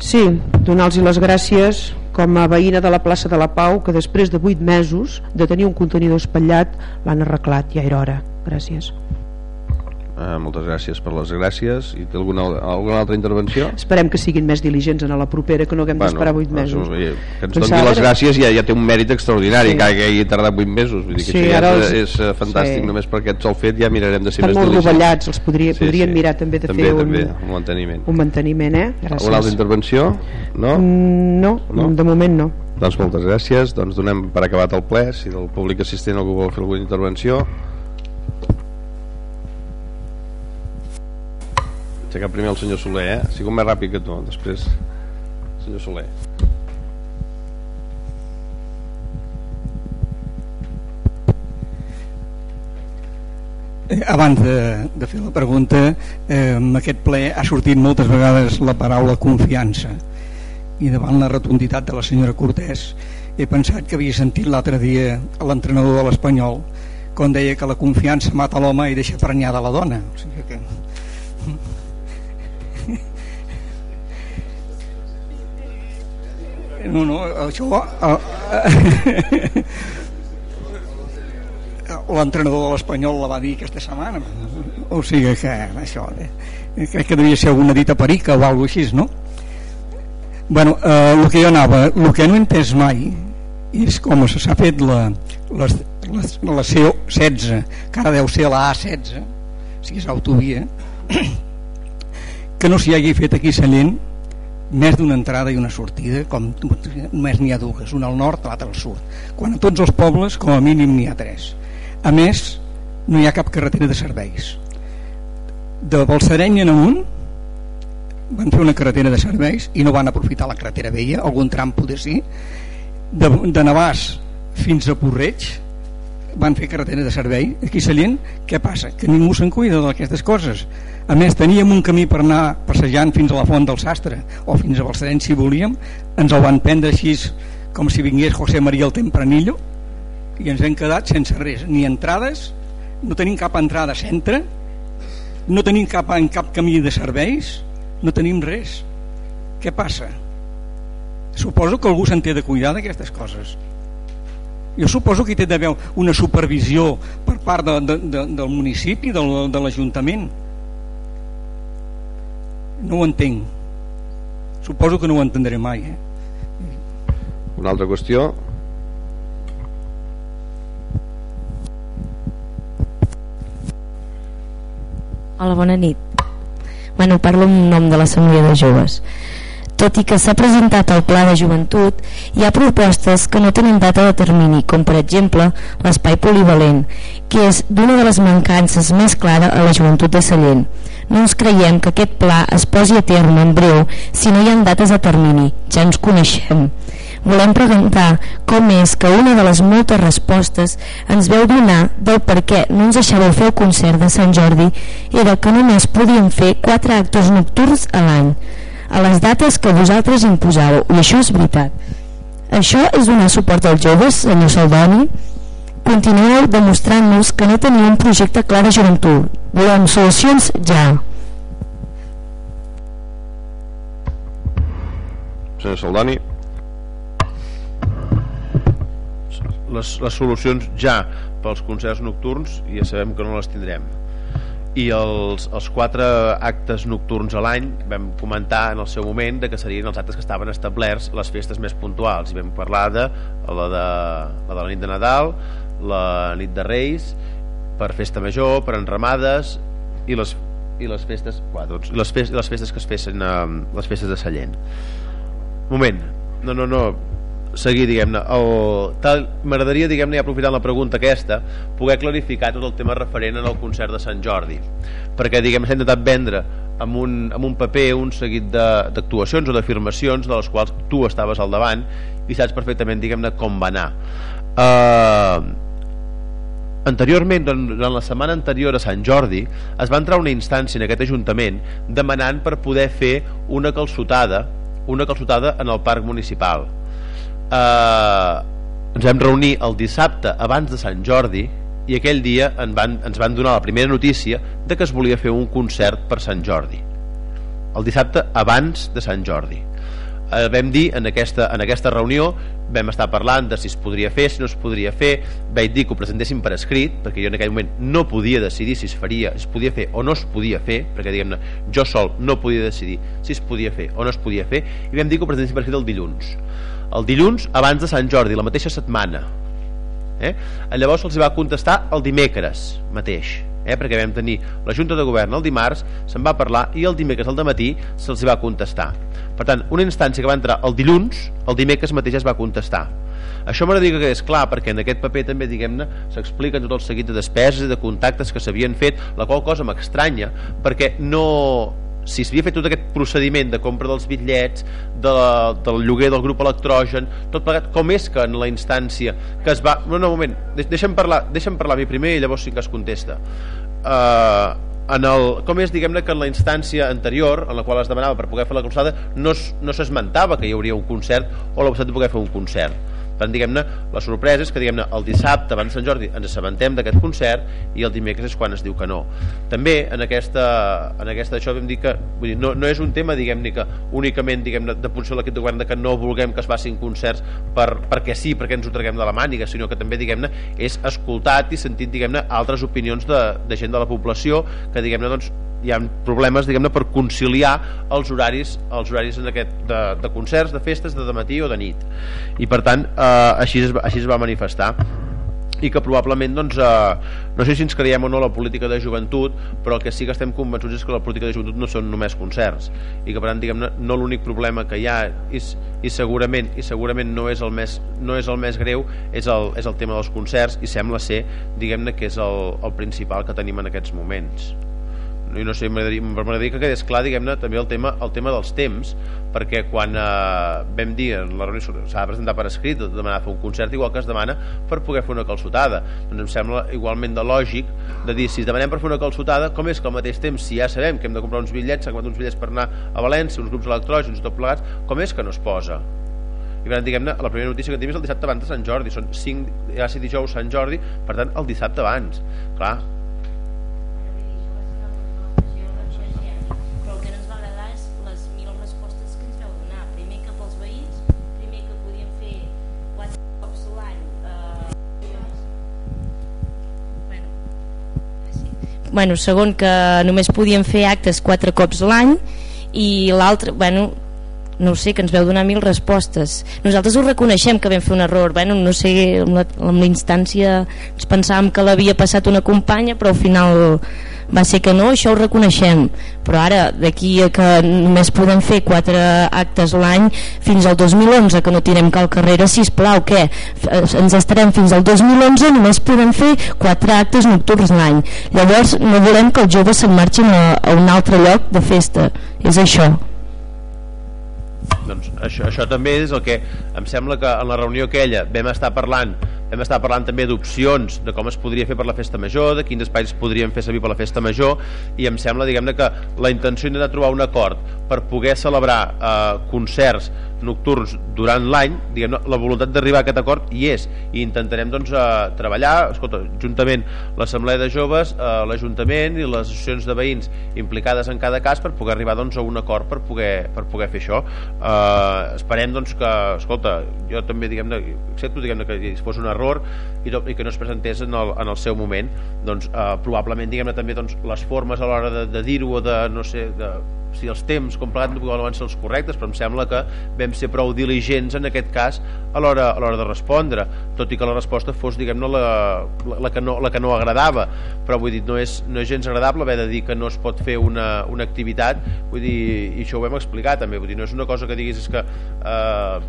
Sí, donar-los les gràcies com a veïna de la plaça de la Pau que després de 8 mesos de tenir un contenidor espatllat l'han arreglat, ja era hora. Gràcies. Uh, moltes gràcies per les gràcies i té alguna, alguna altra intervenció? Esperem que siguin més diligents en la propera que no haguem bueno, d'esperar 8 mesos que ens doni les gràcies ja, ja té un mèrit extraordinari sí. que hagi tardat 8 mesos vull dir que sí, això ja és, és eh, fantàstic sí. només per aquest sol fet ja mirarem de ser Estan més molt rovellats, els podria, sí, podrien sí. mirar també de també, fer també, un, un manteniment un manteniment eh? gràcies. alguna altra intervenció? No? Mm, no, no, de moment no doncs moltes gràcies, doncs donem per acabat el ple si del públic assistent algú vol fer alguna intervenció Aixecar primer el senyor Soler, eh? Sigo més ràpid que tu, després... Senyor Soler. Eh, abans de, de fer la pregunta, eh, en aquest ple ha sortit moltes vegades la paraula confiança i davant la rotunditat de la senyora Cortés he pensat que havia sentit l'altre dia l'entrenador de l'Espanyol quan deia que la confiança mata l'home i deixa prenyada la dona o sigui que No, no, això... (laughs) L'entrenador de l'Espanyol la va dir aquesta setmana. O sigui que això... Eh, crec que devia ser alguna dita perica o alguna així, no? bueno, eh, el que jo anava, el que no he entès mai és com s'ha fet la, la, la, la C16, que ara deu ser la A16, si és autovia, (clears throat) que no s'hi hagi fet aquí Sallent més d'una entrada i una sortida com només n'hi ha dues una al nord, l'altra al sud. Quan a tots els pobles com a mínim n'hi ha tres. A més no hi ha cap carretera de serveis. De Balsareny en amunt van fer una carretera de serveis i no van aprofitar la carretera vella algun tram poder sí. De, de Navàs fins a Porreig van fer carretera de servei aquí a Sallent, què passa? que ningú se'n cuida d'aquestes coses. A més teníem un camí per anar passejant fins a la font del Sastre o fins a Balsareny si volíem. Ens el van prendre així com si vingués José María el Tempranillo i ens hem quedat sense res ni entrades, no tenim cap entrada a centre no tenim cap, en cap camí de serveis no tenim res. Què passa? suposo que algú se'n té de cuidar d'aquestes coses jo suposo que hi té d'haver una supervisió per part de, de, de, del municipi, de, de l'Ajuntament. No ho entenc. Suposo que no ho entendré mai. Eh? Una altra qüestió? Hola, bona nit. Bueno, parlo en nom de l'Assemblea de Joves. Tot i que s'ha presentat el Pla de Joventut, hi ha propostes que no tenen data de termini, com per exemple l'espai polivalent, que és d'una de les mancances més clara a la joventut de Sallent. No ens creiem que aquest pla es posi a terme en breu si no hi ha dates de termini, ja ens coneixem. Volem preguntar com és que una de les moltes respostes ens veu donar del per què no ens deixàveu fer el concert de Sant Jordi era que només podíem fer quatre actes nocturns a l'any a les dates que vosaltres imposàveu, i això és veritat. Això és donar suport als joves, senyor Saldoni? Continueu demostrant-nos que no teniu un projecte clar de joventut. Volem solucions ja. Senyor Saldoni? Les, les solucions ja pels concerts nocturns ja sabem que no les tindrem i els, els quatre actes nocturns a l'any vam comentar en el seu moment de que serien els actes que estaven establerts les festes més puntuals. I vam parlar de la de la, de la nit de Nadal la nit de Reis per festa major, per enramades i les, i les festes uah, doncs, les, festes, les festes que es fessin eh, les festes de Sallent. Moment, no, no, no seguir, diguem-ne, m'agradaria, diguem-ne, ja aprofitant la pregunta aquesta, poder clarificar tot el tema referent en el concert de Sant Jordi, perquè, diguem s'ha intentat vendre amb un, amb un paper un seguit d'actuacions o d'afirmacions de les quals tu estaves al davant i saps perfectament, diguem-ne, com va anar. Uh, anteriorment, durant la setmana anterior a Sant Jordi, es va entrar una instància en aquest Ajuntament demanant per poder fer una calçotada una calçotada en el parc municipal eh, ens vam reunir el dissabte abans de Sant Jordi i aquell dia en van, ens van donar la primera notícia de que es volia fer un concert per Sant Jordi. El dissabte abans de Sant Jordi. Eh, vam dir en aquesta, en aquesta reunió vam estar parlant de si es podria fer, si no es podria fer. Vaig dir que ho presentéssim per escrit perquè jo en aquell moment no podia decidir si es faria si es podia fer o no es podia fer perquè diguem-ne, jo sol no podia decidir si es podia fer o no es podia fer i vam dir que ho presentéssim per escrit el dilluns el dilluns abans de Sant Jordi, la mateixa setmana. Eh? Llavors se'ls va contestar el dimecres mateix, eh? perquè vam tenir la Junta de Govern el dimarts, se'n va parlar i el dimecres al matí se'ls va contestar. Per tant, una instància que va entrar el dilluns, el dimecres mateix es va contestar. Això m'agradaria que quedés clar, perquè en aquest paper també, diguem-ne, s'expliquen tot el seguit de despeses i de contactes que s'havien fet, la qual cosa m'estranya, perquè no, si s'havia fet tot aquest procediment de compra dels bitllets de la, del lloguer del grup electrogen tot plegat, com és que en la instància que es va... No, no, un moment, deixa'm parlar, deixa'm parlar a mi primer i llavors sí que es contesta. Uh, en el, com és diguem-ne que en la instància anterior en la qual es demanava per poder fer la calçada no s'esmentava no que hi hauria un concert o la possibilitat de poder fer un concert tant, diguem-ne, la sorpresa és que diguem-ne el dissabte abans de Sant Jordi ens assabentem d'aquest concert i el dimecres és quan es diu que no. També en aquesta, en aquesta això vam dir que vull dir, no, no és un tema diguem-ne que únicament diguem de de l'equip de govern de que no vulguem que es facin concerts per, perquè sí, perquè ens ho traguem de la màniga, sinó que també diguem-ne és escoltat i sentit diguem-ne altres opinions de, de gent de la població que diguem-ne doncs hi ha problemes diguem-ne per conciliar els horaris els horaris en aquest, de, de concerts, de festes, de, matí o de nit. I per tant eh, així, es, així es va manifestar. I que probablement doncs, eh, no sé si ens creiem o no la política de joventut però el que sí que estem convençuts és que la política de joventut no són només concerts. I que per tant diguem no l'únic problema que hi ha és, i segurament i segurament no és el més, no és el més greu és el, és el tema dels concerts i sembla ser diguem-ne que és el, el principal que tenim en aquests moments i no sé, m'agradaria que quedés clar diguem-ne també el tema, el tema dels temps perquè quan eh, vam dir en la reunió s'ha de presentar per escrit de demanar fer un concert igual que es demana per poder fer una calçotada. Doncs em sembla igualment de lògic de dir si demanem per fer una calçotada com és que al mateix temps si ja sabem que hem de comprar uns bitllets s'han comprat uns bitllets per anar a València uns grups electrògens i tot plegats com és que no es posa? I per tant, diguem-ne, la primera notícia que tenim és el dissabte abans de Sant Jordi. Són 5, ja si dijous Sant Jordi per tant el dissabte abans. Clar, bueno, segon que només podien fer actes quatre cops l'any i l'altre, bueno, no sé, que ens veu donar mil respostes. Nosaltres ho reconeixem que vam fer un error, bueno, no sé, amb la, amb la instància ens pensàvem que l'havia passat una companya, però al final va ser que no, això ho reconeixem. Però ara d'aquí que només podem fer quatre actes l'any fins al 2011 que no tirem cal carrera sisplau, què? ens estarem fins al 2011 només podem fer quatre actes nocturns l'any. Llavors no volem que els joves se'n marxin a, a un altre lloc de festa. És això. Doncs això, això també és el que em sembla que en la reunió aquella vam estar parlant hem estat parlant també d'opcions de com es podria fer per la festa major, de quins espais podríem fer servir per la festa major i em sembla diguem-ne que la intenció de trobar un acord per poder celebrar eh, concerts nocturns durant l'any. Diguem la voluntat d'arribar a aquest acord hi és i intentarem doncs eh, treballar. Escolta, juntament l'Assemblea de Joves eh, l'Ajuntament i les associacions de veïns implicades en cada cas per poder arribar doncs, a un acord per poder, per poder fer això. Eh, esperem doncs que escolta, jo també diguem-ne accepto diguem que hi fos un error i, i que no es presentés en el, en el seu moment. Doncs eh, probablement diguem-ne també doncs, les formes a l'hora de, de dir-ho o de no sé, de si els temps com plegat no van ser els correctes però em sembla que vam ser prou diligents en aquest cas a l'hora de respondre tot i que la resposta fos diguem-ne la, la, que no, la que no agradava. Però vull dir, no és, no és gens agradable haver de dir que no es pot fer una, una activitat. Vull dir, i això ho vam explicar també. Vull dir, no és una cosa que diguis és que eh,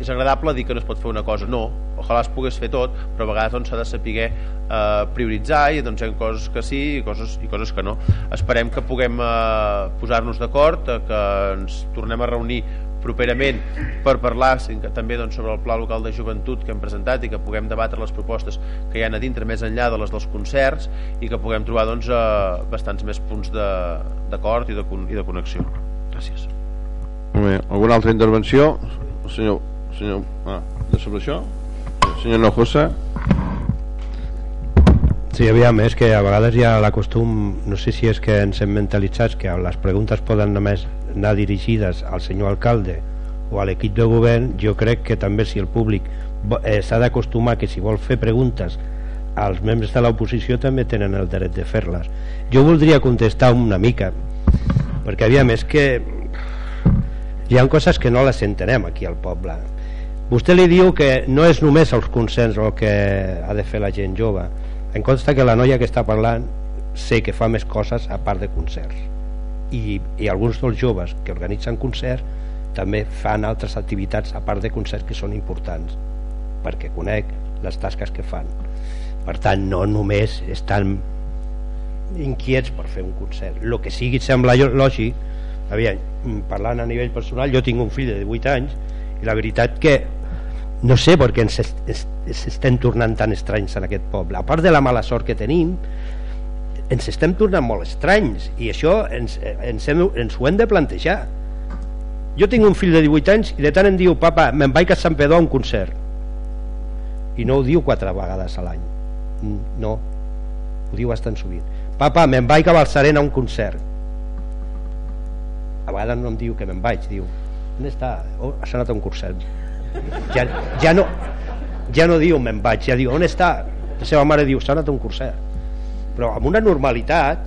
és agradable dir que no es pot fer una cosa, no, ojalà es pogués fer tot, però a vegades doncs, s'ha doncs, de saber eh, prioritzar i doncs, hi ha coses que sí i coses, i coses que no. Esperem que puguem eh, posar-nos d'acord, eh, que ens tornem a reunir properament per parlar també doncs, sobre el pla local de joventut que hem presentat i que puguem debatre les propostes que hi ha a dintre més enllà de les dels concerts i que puguem trobar doncs, eh, bastants més punts d'acord i, de, i de connexió. Gràcies. Molt bé. Alguna altra intervenció? El senyor senyor, ah, de sobre això? Senyor Nojosa Sí, aviam, és que a vegades hi ha la costum, no sé si és que ens hem mentalitzat que les preguntes poden només anar dirigides al senyor alcalde o a l'equip de govern, jo crec que també si el públic eh, s'ha d'acostumar que si vol fer preguntes als membres de l'oposició també tenen el dret de fer-les. Jo voldria contestar una mica, perquè aviam, és que hi ha coses que no les entenem aquí al poble Vostè li diu que no és només els consens el que ha de fer la gent jove. Em consta que la noia que està parlant sé que fa més coses a part de concerts. I, i alguns dels joves que organitzen concerts també fan altres activitats a part de concerts que són importants perquè conec les tasques que fan per tant no només estan inquiets per fer un concert el que sigui sembla lògic aviam, parlant a nivell personal jo tinc un fill de 18 anys i la veritat que no sé per què ens, es, es estem tornant tan estranys en aquest poble. A part de la mala sort que tenim ens estem tornant molt estranys i això ens, ens, hem, ens ho hem de plantejar. Jo tinc un fill de 18 anys i de tant em diu papa, me'n vaig a Sant Pedó a un concert. I no ho diu quatre vegades a l'any. No, ho diu bastant sovint. Papa, me'n vaig a Balsarena a un concert. A vegades no em diu que me'n vaig diu, on està? Oh, ha anat a un concert ja, ja no ja no diu me'n vaig, ja diu on està? la seva mare diu s'ha anat a un curset però amb una normalitat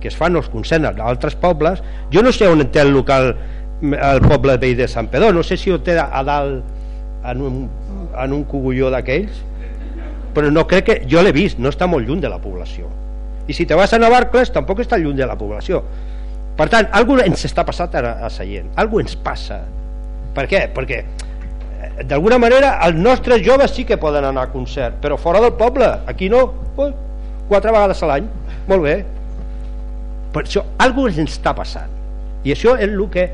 que es fan els concerts d'altres pobles jo no sé on té el local el poble veí de Sant Pedó no sé si ho té a dalt en un, en un cogulló d'aquells però no crec que jo l'he vist, no està molt lluny de la població i si te vas a Navarcles tampoc està lluny de la població per tant, alguna ens està passant a, a Sallent alguna ens passa per què? perquè d'alguna manera els nostres joves sí que poden anar a concert però fora del poble, aquí no. Pues, quatre vegades a l'any, molt bé. Per això alguna ens està passant. I això és el que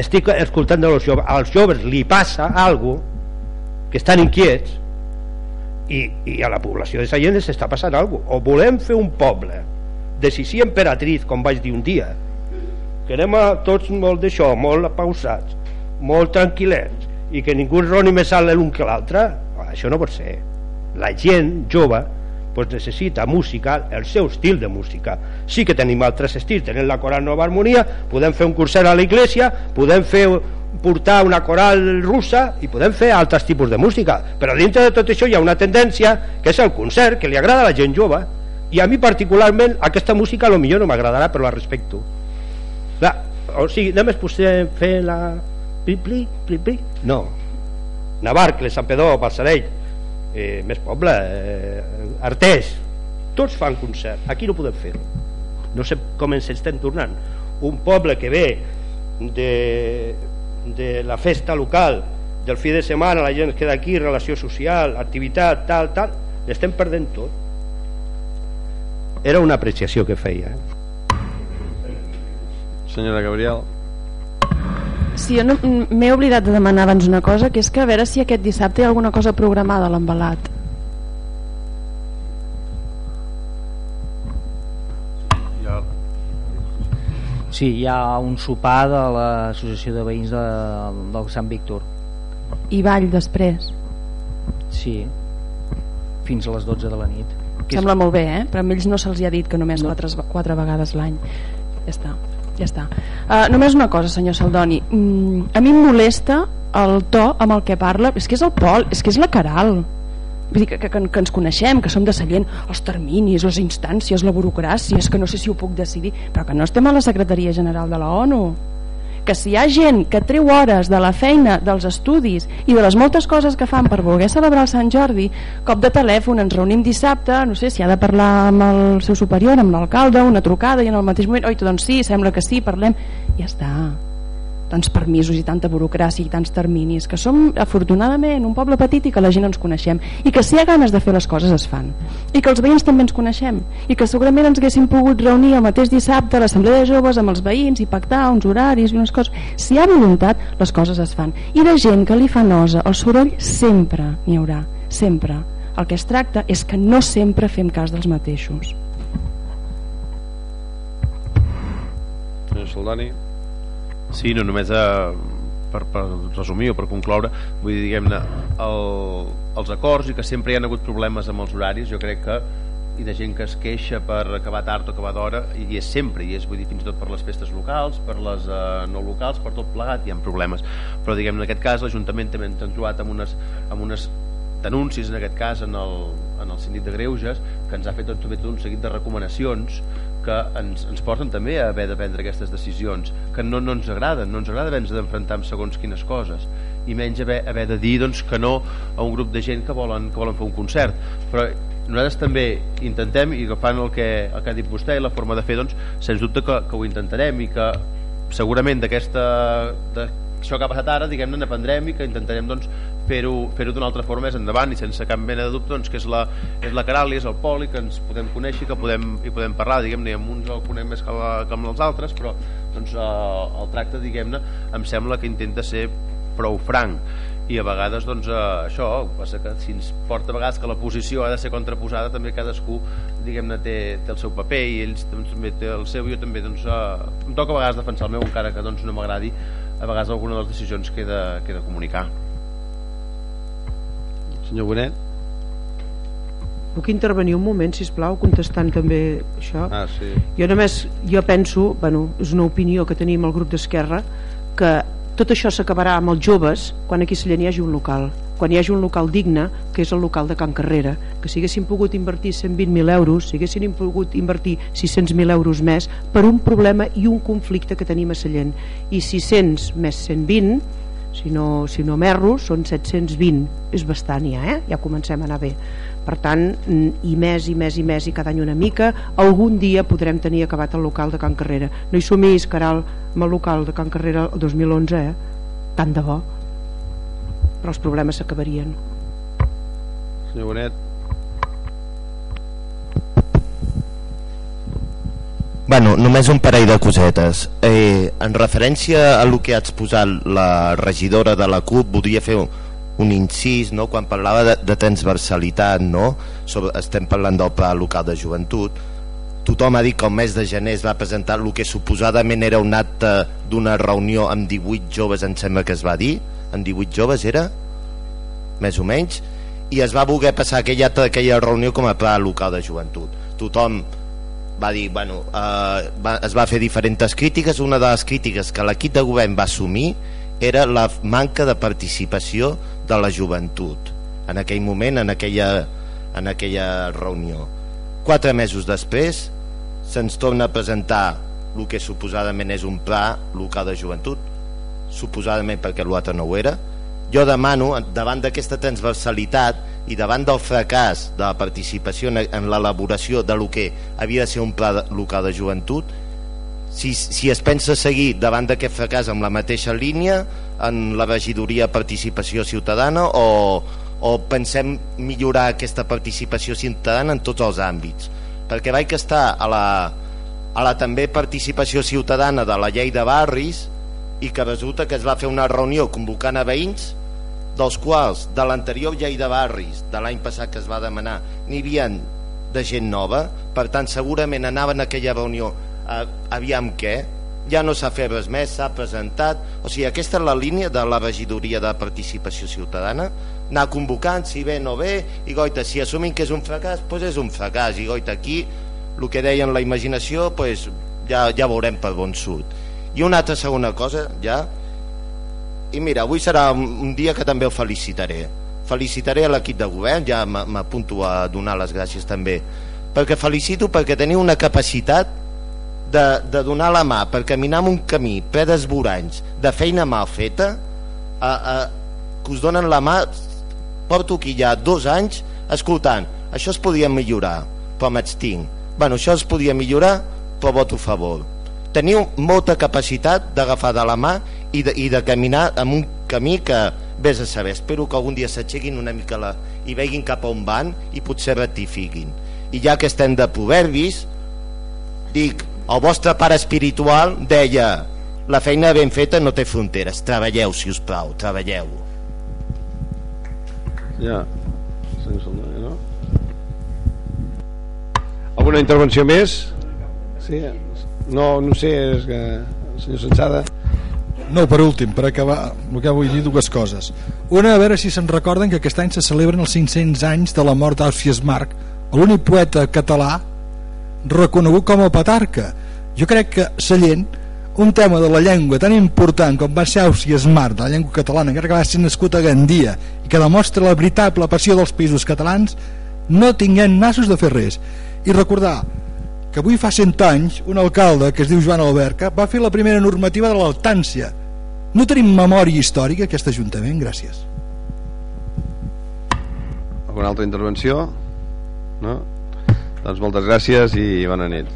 estic escoltant dels joves. Als joves li passa algo que estan inquiets i, i a la població de Sallent està passant alguna o volem fer un poble de Sissi Emperatriz com vaig dir un dia que anem a tots molt d'això molt pausats molt tranquil·lets i que ningú roni més alt l'un que l'altre això no pot ser la gent jove pues necessita música, el seu estil de música. Sí que tenim altres estils, tenim la coral Nova Harmonia, podem fer un concert a la iglesia, podem fer portar una coral russa i podem fer altres tipus de música, però dintre de tot això hi ha una tendència que és el concert, que li agrada a la gent jove, i a mi particularment aquesta música a lo millor no m'agradarà, però la respecto. Clar, o sigui, només podem fer la pli, pli, pli, pli. No. Navarcles, Sant Pedó, Balsarell, eh, més poble, eh, Artés, tots fan concert. Aquí no podem fer-ho. No sé com ens estem tornant. Un poble que ve de, de la festa local, del fi de setmana, la gent queda aquí, relació social, activitat, tal, tal, l'estem perdent tot. Era una apreciació que feia. Eh? Senyora Gabriel. Sí, jo no, m'he oblidat de demanar abans una cosa, que és que a veure si aquest dissabte hi ha alguna cosa programada a l'embalat. Sí, hi ha un sopar de l'associació de veïns de, del Sant Víctor. I ball després? Sí, fins a les 12 de la nit. Que Sembla és... molt bé, eh? però a ells no se'ls ha dit que només no. quatre, quatre vegades l'any. Ja està. Ja està. Uh, només una cosa, senyor Saldoni. Mm, a mi em molesta el to amb el que parla. És que és el Pol, és que és la Caral. Vull dir que, que, que ens coneixem, que som de Sallent, els terminis, les instàncies, la burocràcia, és que no sé si ho puc decidir, però que no estem a la Secretaria General de la ONU que si hi ha gent que treu hores de la feina, dels estudis i de les moltes coses que fan per voler celebrar el Sant Jordi, cop de telèfon ens reunim dissabte, no sé si ha de parlar amb el seu superior, amb l'alcalde una trucada i en el mateix moment, oi, doncs sí, sembla que sí, parlem, ja està tants permisos i tanta burocràcia i tants terminis, que som afortunadament un poble petit i que la gent ens coneixem i que si hi ha ganes de fer les coses es fan. I que els veïns també ens coneixem i que segurament ens haguéssim pogut reunir el mateix dissabte a l'assemblea de joves amb els veïns i pactar uns horaris i unes coses. Si hi ha voluntat les coses es fan. I de gent que li fa nosa el soroll sempre n'hi haurà, sempre. El que es tracta és que no sempre fem cas dels mateixos. Senyor Soldani Sí, no només a, per, per resumir o per concloure, vull dir, diguem-ne, el, els acords i que sempre hi ha hagut problemes amb els horaris, jo crec que i de gent que es queixa per acabar tard o acabar d'hora i és sempre, i és vull dir, fins i tot per les festes locals, per les uh, no locals, per tot plegat hi ha problemes, però diguem en aquest cas l'Ajuntament també ens han trobat amb unes, amb unes denúncies en aquest cas en el, en el síndic de Greuges que ens ha fet tot, tot un seguit de recomanacions que ens, ens porten també a haver de prendre aquestes decisions que no, no ens agraden, no ens agrada haver d'enfrontar amb segons quines coses i menys haver, haver de dir doncs, que no a un grup de gent que volen, que volen fer un concert. Però nosaltres també intentem i agafant el que, el que ha dit vostè i la forma de fer, doncs, sens dubte que, que ho intentarem i que segurament d'aquesta això que ha passat ara, diguem-ne, n'aprendrem i que intentarem doncs, fer-ho fer, d'una altra forma més endavant i sense cap mena de dubte doncs, que és la, és la Caral i és el Pol i que ens podem conèixer que podem, i podem parlar, diguem-ne, amb uns el conec més que, la, que amb els altres, però doncs, eh, el tracte, diguem-ne, em sembla que intenta ser prou franc. I a vegades doncs eh, això passa que si ens porta a vegades que la posició ha de ser contraposada també cadascú diguem-ne té, té el seu paper i ells també té el seu. Jo també doncs, eh, em toca a vegades defensar el meu encara que doncs, no m'agradi a vegades alguna de les decisions que he de, que he de comunicar Senyor Bonet Puc intervenir un moment, si plau contestant també això? Ah, sí. Jo només, jo penso, bueno, és una opinió que tenim al grup d'Esquerra, que tot això s'acabarà amb els joves quan aquí a Sallent hi hagi un local quan hi hagi un local digne que és el local de Can Carrera que si haguéssim pogut invertir 120.000 euros si haguéssim pogut invertir 600.000 euros més per un problema i un conflicte que tenim a Sallent i 600 més 120 si no, si no merro són 720 és bastant ja, eh? ja comencem a anar bé. Per tant, i més i més i més i cada any una mica, algun dia podrem tenir acabat el local de Can Carrera. No hi sumis, Caral, amb el local de Can Carrera el 2011, eh? tant de bo. Però els problemes s'acabarien. Senyor Bonet Bueno, només un parell de cosetes. Eh, en referència a el que ha exposat la regidora de la CUP, voldria fer un, un incís no? quan parlava de, de transversalitat, no? Sobre, estem parlant del pla local de joventut. Tothom ha dit que el mes de gener es va presentar el que suposadament era un acte d'una reunió amb 18 joves, em sembla que es va dir, amb 18 joves era? Més o menys? I es va voler passar aquell acte d'aquella reunió com a pla local de joventut. Tothom va dir, bueno, eh, va, es va fer diferents crítiques, una de les crítiques que l'equip de govern va assumir era la manca de participació de la joventut en aquell moment, en aquella, en aquella reunió. Quatre mesos després se'ns torna a presentar el que suposadament és un pla local de joventut, suposadament perquè l'altre no ho era. Jo demano, davant d'aquesta transversalitat, i davant del fracàs de la participació en l'elaboració de lo que havia de ser un pla local de joventut si, si es pensa seguir davant d'aquest fracàs amb la mateixa línia en la regidoria participació ciutadana o, o pensem millorar aquesta participació ciutadana en tots els àmbits? Perquè vaig estar a la, a la també participació ciutadana de la llei de barris i que resulta que es va fer una reunió convocant a veïns dels quals de l'anterior llei de barris de l'any passat que es va demanar n'hi havia de gent nova per tant segurament anaven a aquella reunió a, aviam què. Ja no s'ha fet res més, s'ha presentat. O sigui, aquesta és la línia de la regidoria de participació ciutadana. Anar convocant si bé no bé i goita, si assumim que és un fracàs doncs és un fracàs. I goita aquí el que deien la imaginació pues, ja, ja veurem per on surt. I una altra segona cosa ja i mira, avui serà un, dia que també el felicitaré. Felicitaré a l'equip de govern ja m'apunto a donar les gràcies també. Perquè felicito perquè teniu una capacitat de, de donar la mà per caminar en un camí ple d'esboranys de feina mal feta a, a, que us donen la mà porto aquí ja dos anys escoltant. Això es podia millorar però m'extinc bueno, això es podia millorar però voto a favor. Teniu molta capacitat d'agafar de la mà i de, i de caminar en un camí que vés a saber, espero que algun dia s'aixequin una mica la, i veguin cap a on van i potser ratifiquin i ja que estem de proverbis dic, el vostre pare espiritual deia la feina ben feta no té fronteres treballeu si us plau, treballeu ja no? alguna intervenció més? Sí, no, no sé és que, senyor Sensada no, per últim, per acabar el que vull dir dues coses. Una, a veure si se'n recorden que aquest any se celebren els 500 anys de la mort d'Ausias Marc l'únic poeta català reconegut com a petarca. Jo crec que Sallent un tema de la llengua tan important com va ser Ausias Marc de la llengua catalana encara que va ser nascut a Gandia i que demostra la veritable passió dels països catalans no tinguem nassos de fer res. I recordar que avui fa 100 anys un alcalde que es diu Joan Alberca va fer la primera normativa de l'altància no tenim memòria històrica aquest Ajuntament, gràcies alguna altra intervenció? no? doncs moltes gràcies i bona nit